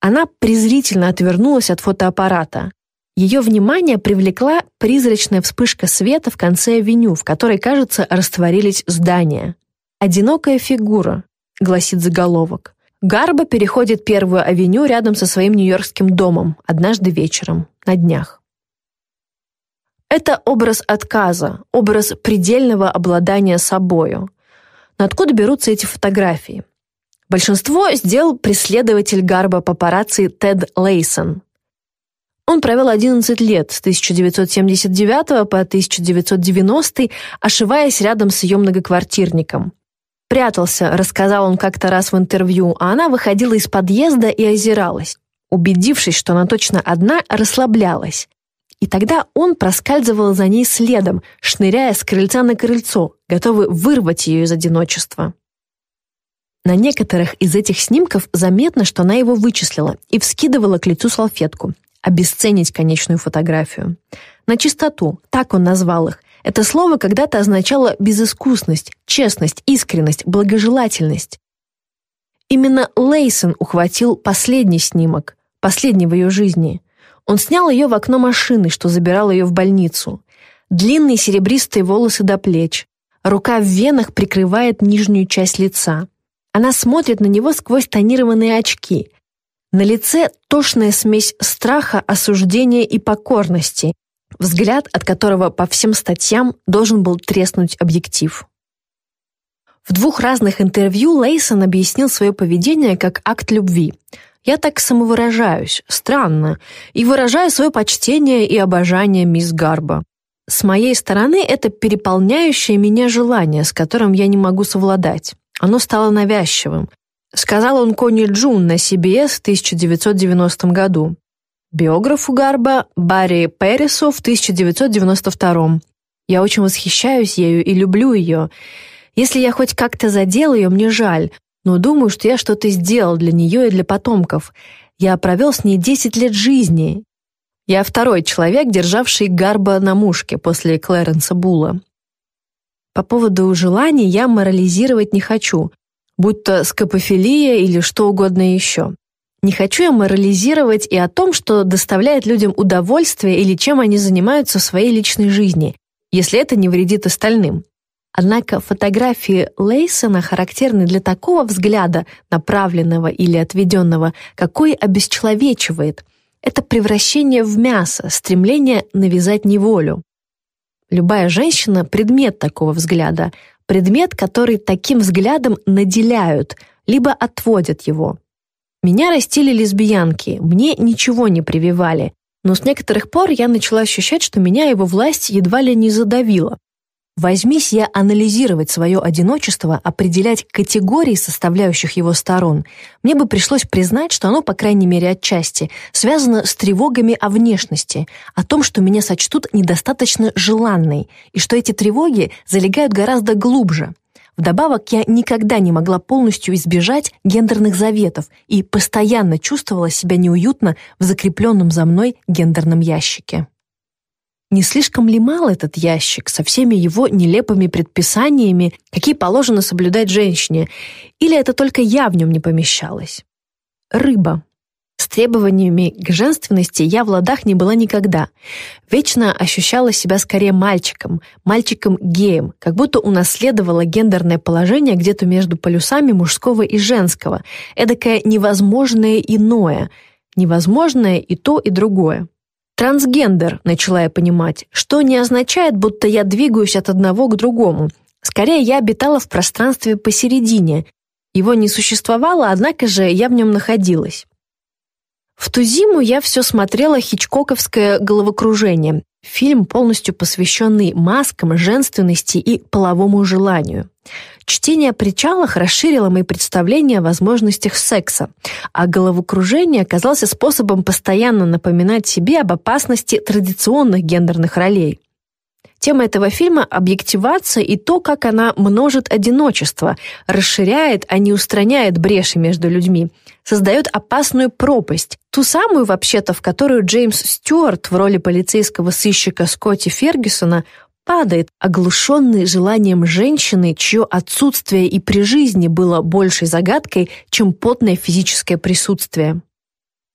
Она презрительно отвернулась от фотоаппарата. Ее внимание привлекла призрачная вспышка света в конце авеню, в которой, кажется, растворились здания. «Одинокая фигура», — гласит заголовок. Гарба переходит первую авеню рядом со своим нью-йоркским домом однажды вечером, на днях. Это образ отказа, образ предельного обладания собою. Но откуда берутся эти фотографии? Большинство сделал преследователь Гарба папарацци Тед Лейсон. Он провел 11 лет с 1979 по 1990, ошиваясь рядом с ее многоквартирником. Прятался, рассказал он как-то раз в интервью, а она выходила из подъезда и озиралась. Убедившись, что она точно одна, расслаблялась. И тогда он проскальзывал за ней следом, шныряя с крыльца на крыльцо, готовый вырвать ее из одиночества. На некоторых из этих снимков заметно, что она его вычислила и вскидывала к лицу салфетку, обесценить конечную фотографию. На чистоту, так он назвал их. Это слово когда-то означало безыскусность, честность, искренность, благожелательность. Именно Лейсон ухватил последний снимок, последний в ее жизни. Он снял ее в окно машины, что забирал ее в больницу. Длинные серебристые волосы до плеч. Рука в венах прикрывает нижнюю часть лица. Она смотрит на него сквозь тонированные очки. На лице тошная смесь страха, осуждения и покорности, взгляд, от которого по всем статьям должен был треснуть объектив. В двух разных интервью Лейсон объяснил свое поведение как акт любви. «Я так самовыражаюсь, странно, и выражаю свое почтение и обожание мисс Гарба. С моей стороны это переполняющее меня желание, с которым я не могу совладать. Оно стало навязчивым сказал он Кони Джун на CBS в 1990 году. Биографу Гарба Барри Перрису в 1992. Я очень восхищаюсь ею и люблю ее. Если я хоть как-то задел ее, мне жаль, но думаю, что я что-то сделал для нее и для потомков. Я провел с ней 10 лет жизни. Я второй человек, державший Гарба на мушке после Клэренса Була. По поводу желаний я морализировать не хочу будь то скопофилия или что угодно еще. Не хочу я морализировать и о том, что доставляет людям удовольствие или чем они занимаются в своей личной жизни, если это не вредит остальным. Однако фотографии Лейсона характерны для такого взгляда, направленного или отведенного, какой обесчеловечивает. Это превращение в мясо, стремление навязать неволю. Любая женщина — предмет такого взгляда, предмет, который таким взглядом наделяют, либо отводят его. Меня растили лесбиянки, мне ничего не прививали, но с некоторых пор я начала ощущать, что меня его власть едва ли не задавила. Возьмись я анализировать свое одиночество, определять категории составляющих его сторон, мне бы пришлось признать, что оно, по крайней мере отчасти, связано с тревогами о внешности, о том, что меня сочтут недостаточно желанной, и что эти тревоги залегают гораздо глубже. Вдобавок, я никогда не могла полностью избежать гендерных заветов и постоянно чувствовала себя неуютно в закрепленном за мной гендерном ящике. Не слишком ли мал этот ящик со всеми его нелепыми предписаниями, какие положено соблюдать женщине, или это только я в нем не помещалась? Рыба. С требованиями к женственности я в ладах не была никогда. Вечно ощущала себя скорее мальчиком, мальчиком-геем, как будто унаследовала гендерное положение где-то между полюсами мужского и женского, эдакое невозможное иное, невозможное и то, и другое. Трансгендер, начала я понимать, что не означает, будто я двигаюсь от одного к другому. Скорее, я обитала в пространстве посередине. Его не существовало, однако же я в нем находилась. В ту зиму я все смотрела хичкоковское головокружение, фильм, полностью посвященный маскам, женственности и половому желанию. Чтение о причалах расширило мои представления о возможностях секса, а головокружение оказался способом постоянно напоминать себе об опасности традиционных гендерных ролей. Тема этого фильма — объективация и то, как она множит одиночество, расширяет, а не устраняет бреши между людьми, создает опасную пропасть, ту самую, вообще-то, в которую Джеймс Стюарт в роли полицейского сыщика Скотти Фергюсона падает, оглушенный желанием женщины, чье отсутствие и при жизни было большей загадкой, чем потное физическое присутствие.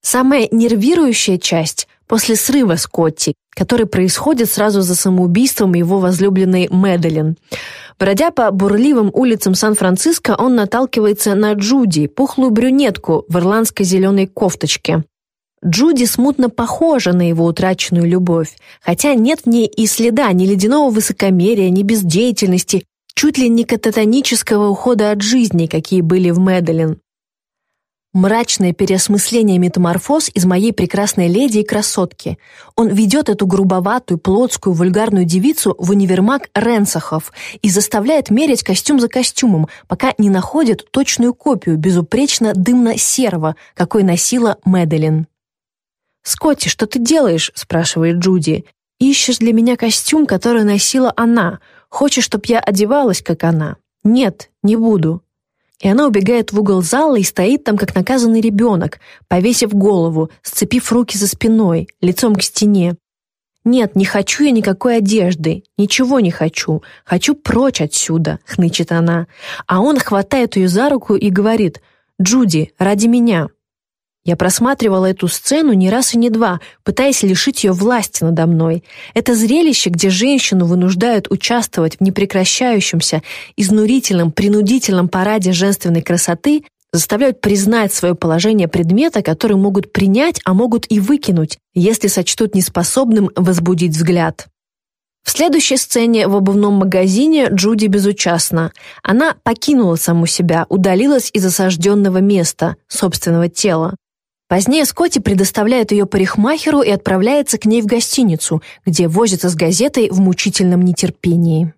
Самая нервирующая часть после срыва Скотти, который происходит сразу за самоубийством его возлюбленной Мэдалин. Бродя по бурливым улицам Сан-Франциско, он наталкивается на Джуди, пухлую брюнетку в ирландской зеленой кофточке. Джуди смутно похожа на его утраченную любовь, хотя нет в ней и следа ни ледяного высокомерия, ни бездеятельности, чуть ли не кататонического ухода от жизни, какие были в Мэдалин. Мрачное переосмысление метаморфоз из моей прекрасной леди и красотки. Он ведет эту грубоватую, плотскую, вульгарную девицу в универмаг Ренсахов и заставляет мерить костюм за костюмом, пока не находит точную копию безупречно дымно-серого, какой носила Мэдалин. «Скотти, что ты делаешь?» — спрашивает Джуди. «Ищешь для меня костюм, который носила она. Хочешь, чтоб я одевалась, как она?» «Нет, не буду. И она убегает в угол зала и стоит там, как наказанный ребенок, повесив голову, сцепив руки за спиной, лицом к стене. «Нет, не хочу я никакой одежды, ничего не хочу, хочу прочь отсюда», — хнычет она. А он хватает ее за руку и говорит, «Джуди, ради меня». Я просматривала эту сцену не раз и не два, пытаясь лишить ее власти надо мной. Это зрелище, где женщину вынуждают участвовать в непрекращающемся, изнурительном, принудительном параде женственной красоты, заставляют признать свое положение предмета, который могут принять, а могут и выкинуть, если сочтут неспособным возбудить взгляд. В следующей сцене в обувном магазине Джуди безучастна. Она покинула саму себя, удалилась из осажденного места, собственного тела. Позднее Скотти предоставляет ее парикмахеру и отправляется к ней в гостиницу, где возится с газетой в мучительном нетерпении.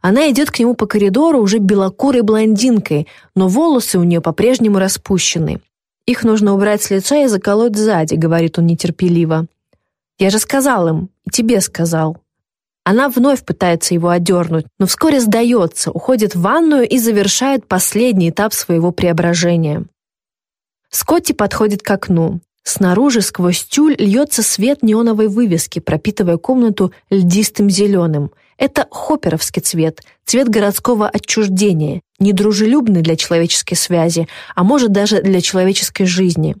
Она идет к нему по коридору уже белокурой блондинкой, но волосы у нее по-прежнему распущены. «Их нужно убрать с лица и заколоть сзади», — говорит он нетерпеливо. «Я же сказал им, и тебе сказал». Она вновь пытается его одернуть, но вскоре сдается, уходит в ванную и завершает последний этап своего преображения. Скотти подходит к окну. Снаружи сквозь тюль льется свет неоновой вывески, пропитывая комнату льдистым зеленым. Это хопперовский цвет, цвет городского отчуждения, недружелюбный для человеческой связи, а может даже для человеческой жизни.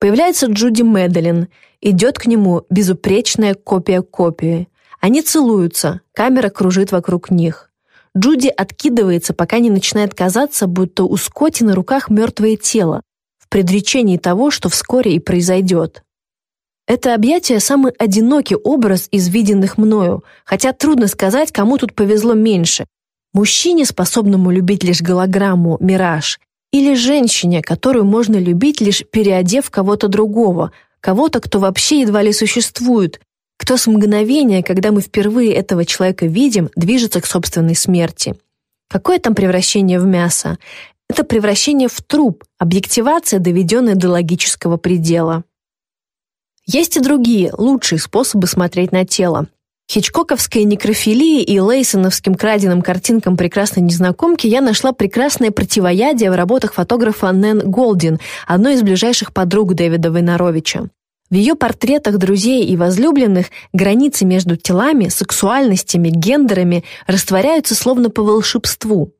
Появляется Джуди Мэдалин, идет к нему безупречная копия копии. Они целуются, камера кружит вокруг них. Джуди откидывается, пока не начинает казаться, будто у Скотти на руках мертвое тело, в предречении того, что вскоре и произойдет. Это объятие – самый одинокий образ из виденных мною, хотя трудно сказать, кому тут повезло меньше. Мужчине, способному любить лишь голограмму, мираж, или женщине, которую можно любить, лишь переодев кого-то другого, кого-то, кто вообще едва ли существует, кто с мгновения, когда мы впервые этого человека видим, движется к собственной смерти. Какое там превращение в мясо? Это превращение в труп, объективация, доведенная до логического предела. Есть и другие, лучшие способы смотреть на тело. Хичкоковской некрофилии и лейсоновским краденым картинкам прекрасной незнакомки я нашла прекрасное противоядие в работах фотографа Нэн Голдин, одной из ближайших подруг Дэвида Войнаровича. В ее портретах друзей и возлюбленных границы между телами, сексуальностями, гендерами растворяются словно по волшебству.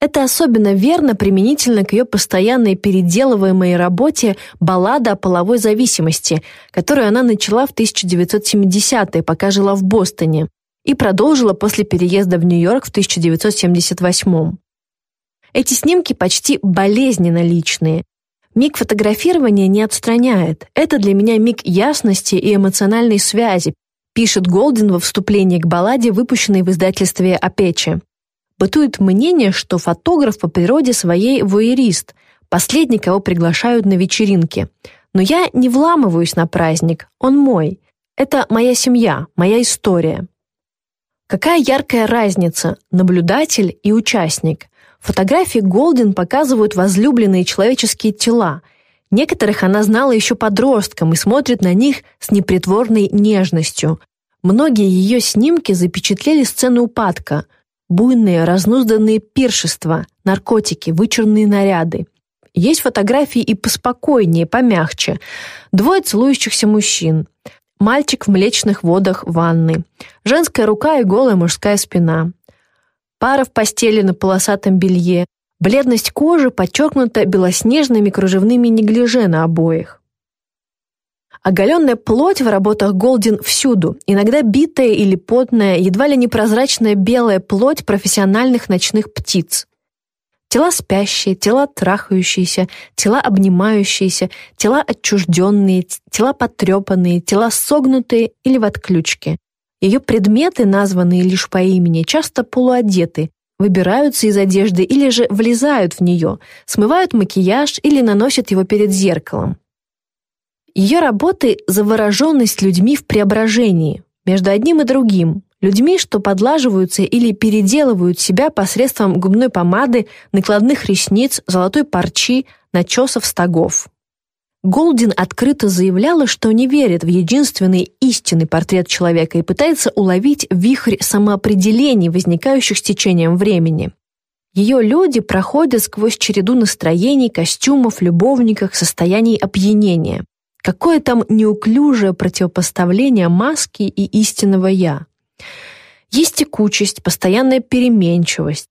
Это особенно верно применительно к ее постоянной переделываемой работе «Баллада о половой зависимости», которую она начала в 1970-е, пока жила в Бостоне, и продолжила после переезда в Нью-Йорк в 1978 Эти снимки почти болезненно личные. Миг фотографирования не отстраняет. Это для меня миг ясности и эмоциональной связи, пишет Голдин во вступлении к балладе, выпущенной в издательстве «Апечи». Бытует мнение, что фотограф по природе своей воерист, последний, кого приглашают на вечеринки. Но я не вламываюсь на праздник, он мой. Это моя семья, моя история. Какая яркая разница наблюдатель и участник. Фотографии Голдин показывают возлюбленные человеческие тела. Некоторых она знала еще подростком и смотрит на них с непритворной нежностью. Многие ее снимки запечатлели сцену упадка – буйные, разнузданные пиршества, наркотики, вычурные наряды. Есть фотографии и поспокойнее, помягче. Двое целующихся мужчин. Мальчик в млечных водах ванны. Женская рука и голая мужская спина. Пара в постели на полосатом белье. Бледность кожи подчеркнута белоснежными кружевными неглиже на обоих. Оголенная плоть в работах Голдин всюду, иногда битая или потная, едва ли непрозрачная белая плоть профессиональных ночных птиц. Тела спящие, тела трахающиеся, тела обнимающиеся, тела отчужденные, тела потрепанные, тела согнутые или в отключке. Ее предметы, названные лишь по имени, часто полуодеты, выбираются из одежды или же влезают в нее, смывают макияж или наносят его перед зеркалом. Ее работы — завороженность людьми в преображении, между одним и другим, людьми, что подлаживаются или переделывают себя посредством губной помады, накладных ресниц, золотой парчи, начесов стогов. Голдин открыто заявляла, что не верит в единственный истинный портрет человека и пытается уловить вихрь самоопределений, возникающих с течением времени. Ее люди проходят сквозь череду настроений, костюмов, любовников, состояний опьянения. Какое там неуклюжее противопоставление маски и истинного «я». Есть текучесть, постоянная переменчивость.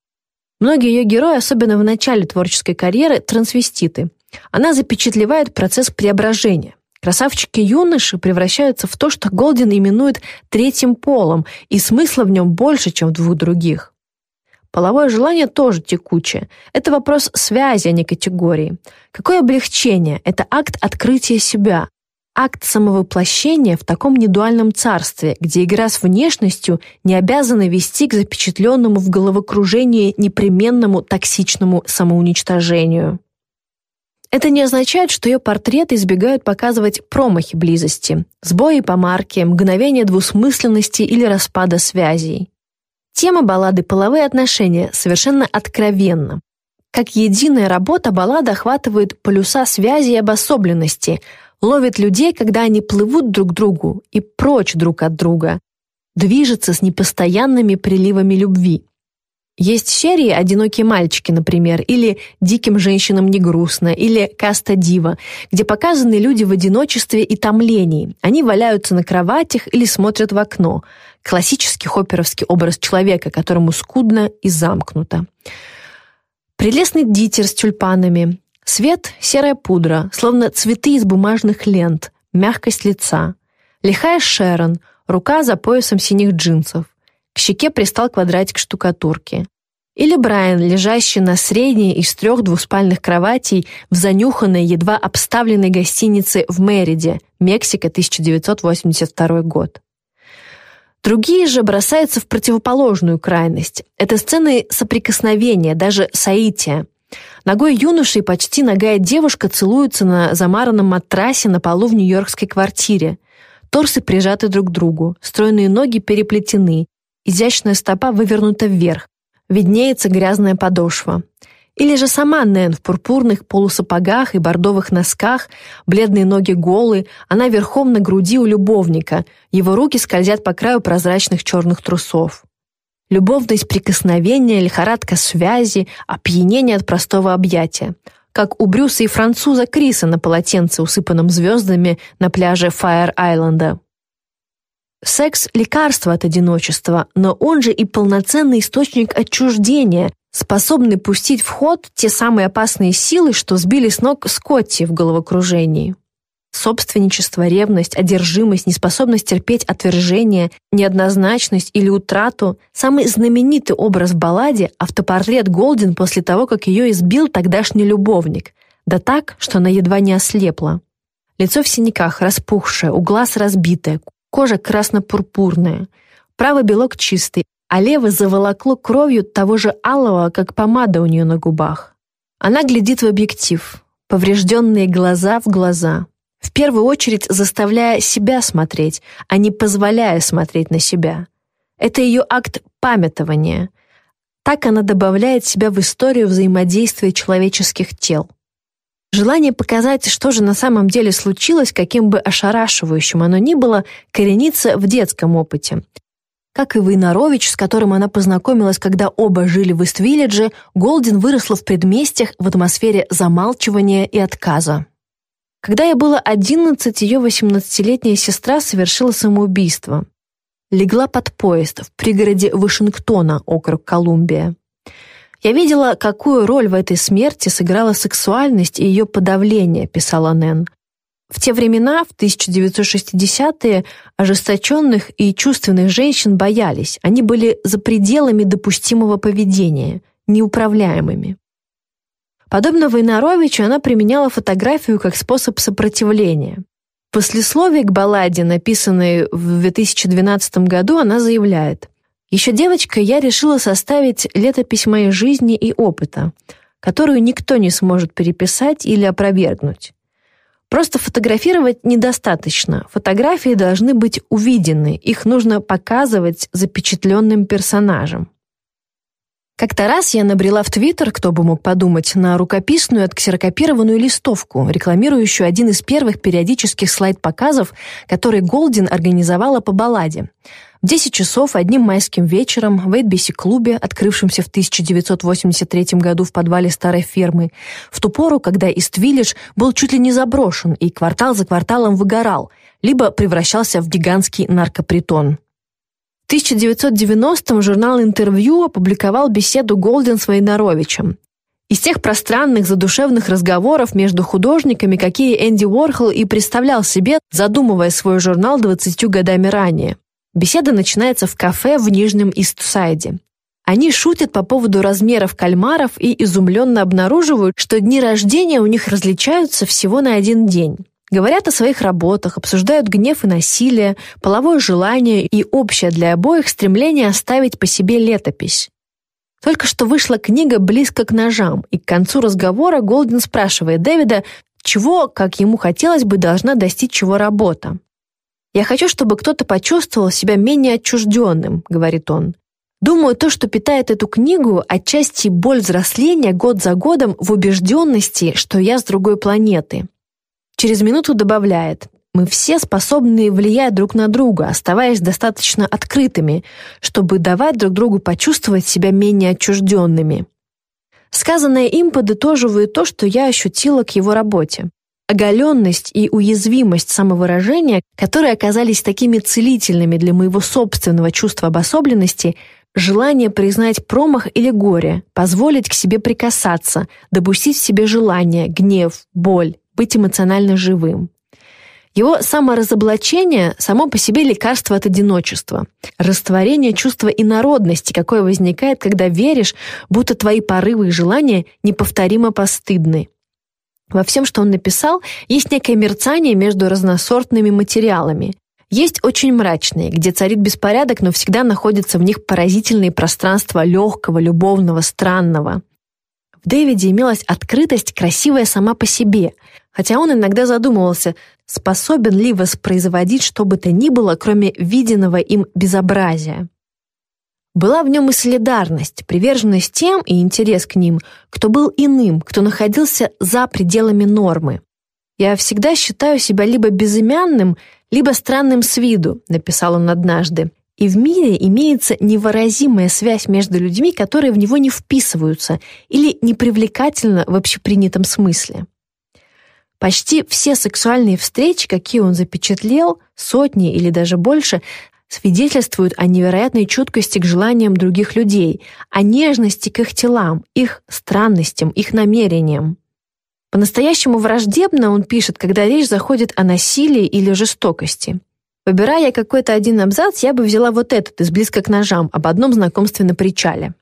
Многие ее герои, особенно в начале творческой карьеры, трансвеститы. Она запечатлевает процесс преображения. Красавчики-юноши превращаются в то, что Голдин именует третьим полом, и смысла в нем больше, чем в двух других. Половое желание тоже текучее. Это вопрос связи, а не категории. Какое облегчение? Это акт открытия себя акт самовоплощения в таком недуальном царстве, где игра с внешностью не обязана вести к запечатленному в головокружении непременному токсичному самоуничтожению. Это не означает, что ее портреты избегают показывать промахи близости, сбои по марке, мгновение двусмысленности или распада связей. Тема баллады «Половые отношения» совершенно откровенна. Как единая работа баллада охватывает полюса связи и обособленности – ловит людей, когда они плывут друг к другу и прочь друг от друга, движется с непостоянными приливами любви. Есть серии «Одинокие мальчики», например, или «Диким женщинам не грустно», или «Каста дива», где показаны люди в одиночестве и томлении. Они валяются на кроватях или смотрят в окно. Классический хопперовский образ человека, которому скудно и замкнуто. Прелестный дитер с тюльпанами, Свет — серая пудра, словно цветы из бумажных лент, мягкость лица. Лихая Шерон, рука за поясом синих джинсов. К щеке пристал квадратик штукатурки. Или Брайан, лежащий на средней из трех двуспальных кроватей в занюханной, едва обставленной гостинице в Мериде, Мексика, 1982 год. Другие же бросаются в противоположную крайность. Это сцены соприкосновения, даже соития. Ногой юноши и почти ногая девушка целуются на замаранном матрасе на полу в нью-йоркской квартире. Торсы прижаты друг к другу, стройные ноги переплетены, изящная стопа вывернута вверх, виднеется грязная подошва. Или же сама Нэн в пурпурных полусапогах и бордовых носках, бледные ноги голые, она верхом на груди у любовника, его руки скользят по краю прозрачных черных трусов любовность прикосновения, лихорадка связи, опьянение от простого объятия. Как у Брюса и француза Криса на полотенце, усыпанном звездами на пляже Фаер-Айленда. Секс – лекарство от одиночества, но он же и полноценный источник отчуждения, способный пустить в ход те самые опасные силы, что сбили с ног Скотти в головокружении. Собственничество, ревность, одержимость, неспособность терпеть отвержение, неоднозначность или утрату – самый знаменитый образ в балладе – автопортрет Голдин после того, как ее избил тогдашний любовник. Да так, что она едва не ослепла. Лицо в синяках, распухшее, у глаз разбитое, кожа красно-пурпурная. Правый белок чистый, а левый заволокло кровью того же алого, как помада у нее на губах. Она глядит в объектив, поврежденные глаза в глаза. В первую очередь заставляя себя смотреть, а не позволяя смотреть на себя. Это ее акт памятования. Так она добавляет себя в историю взаимодействия человеческих тел. Желание показать, что же на самом деле случилось, каким бы ошарашивающим оно ни было, коренится в детском опыте. Как и Войнарович, с которым она познакомилась, когда оба жили в Ист-Виллидже, Голдин выросла в предместьях в атмосфере замалчивания и отказа. Когда я было 11, ее 18-летняя сестра совершила самоубийство. Легла под поезд в пригороде Вашингтона, округ Колумбия. Я видела, какую роль в этой смерти сыграла сексуальность и ее подавление, писала Нэн. В те времена, в 1960-е, ожесточенных и чувственных женщин боялись. Они были за пределами допустимого поведения, неуправляемыми. Подобно Войнаровичу, она применяла фотографию как способ сопротивления. В послесловии к балладе, написанной в 2012 году, она заявляет «Еще девочкой я решила составить летопись моей жизни и опыта, которую никто не сможет переписать или опровергнуть. Просто фотографировать недостаточно. Фотографии должны быть увидены, их нужно показывать запечатленным персонажем. Как-то раз я набрела в Твиттер, кто бы мог подумать, на рукописную отксерокопированную листовку, рекламирующую один из первых периодических слайд-показов, который Голдин организовала по балладе. В 10 часов одним майским вечером в Эдбиси-клубе, открывшемся в 1983 году в подвале старой фермы, в ту пору, когда Ист-Виллидж был чуть ли не заброшен и квартал за кварталом выгорал, либо превращался в гигантский наркопритон. В 1990-м журнал «Интервью» опубликовал беседу Голден с Войнаровичем. Из тех пространных, задушевных разговоров между художниками, какие Энди Уорхол и представлял себе, задумывая свой журнал 20 годами ранее. Беседа начинается в кафе в Нижнем Истсайде. Они шутят по поводу размеров кальмаров и изумленно обнаруживают, что дни рождения у них различаются всего на один день. Говорят о своих работах, обсуждают гнев и насилие, половое желание и общее для обоих стремление оставить по себе летопись. Только что вышла книга «Близко к ножам», и к концу разговора Голден спрашивает Дэвида, чего, как ему хотелось бы, должна достичь его работа. «Я хочу, чтобы кто-то почувствовал себя менее отчужденным», — говорит он. «Думаю, то, что питает эту книгу, отчасти боль взросления год за годом в убежденности, что я с другой планеты». Через минуту добавляет, «Мы все способны влиять друг на друга, оставаясь достаточно открытыми, чтобы давать друг другу почувствовать себя менее отчужденными». Сказанное им подытоживает то, что я ощутила к его работе оголенность и уязвимость самовыражения, которые оказались такими целительными для моего собственного чувства обособленности, желание признать промах или горе, позволить к себе прикасаться, допустить в себе желание, гнев, боль, быть эмоционально живым. Его саморазоблачение само по себе лекарство от одиночества, растворение чувства инородности, какое возникает, когда веришь, будто твои порывы и желания неповторимо постыдны. Во всем, что он написал, есть некое мерцание между разносортными материалами. Есть очень мрачные, где царит беспорядок, но всегда находятся в них поразительные пространства легкого, любовного, странного. В Дэвиде имелась открытость, красивая сама по себе, хотя он иногда задумывался, способен ли воспроизводить что бы то ни было, кроме виденного им безобразия. Была в нем и солидарность, приверженность тем и интерес к ним, кто был иным, кто находился за пределами нормы. «Я всегда считаю себя либо безымянным, либо странным с виду», написал он однажды. И в мире имеется невыразимая связь между людьми, которые в него не вписываются или непривлекательны в общепринятом смысле. Почти все сексуальные встречи, какие он запечатлел, сотни или даже больше, свидетельствуют о невероятной чуткости к желаниям других людей, о нежности к их телам, их странностям, их намерениям. По-настоящему враждебно он пишет, когда речь заходит о насилии или жестокости. Выбирая какой-то один абзац, я бы взяла вот этот из «Близко к ножам» об одном знакомстве на причале.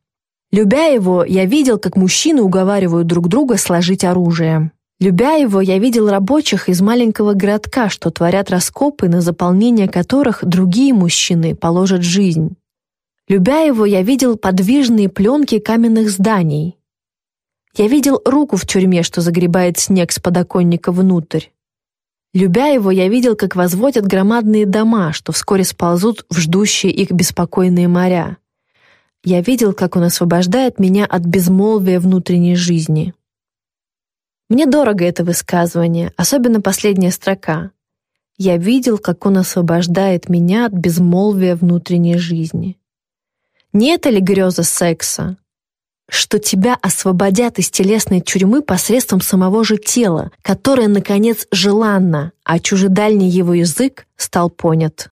Любя его, я видел, как мужчины уговаривают друг друга сложить оружие. Любя его, я видел рабочих из маленького городка, что творят раскопы, на заполнение которых другие мужчины положат жизнь. Любя его, я видел подвижные пленки каменных зданий. Я видел руку в тюрьме, что загребает снег с подоконника внутрь. Любя его, я видел, как возводят громадные дома, что вскоре сползут в ждущие их беспокойные моря. Я видел, как он освобождает меня от безмолвия внутренней жизни. Мне дорого это высказывание, особенно последняя строка. Я видел, как он освобождает меня от безмолвия внутренней жизни. Не это ли греза секса? Что тебя освободят из телесной тюрьмы посредством самого же тела, которое, наконец, желанно, а чужедальний его язык стал понят.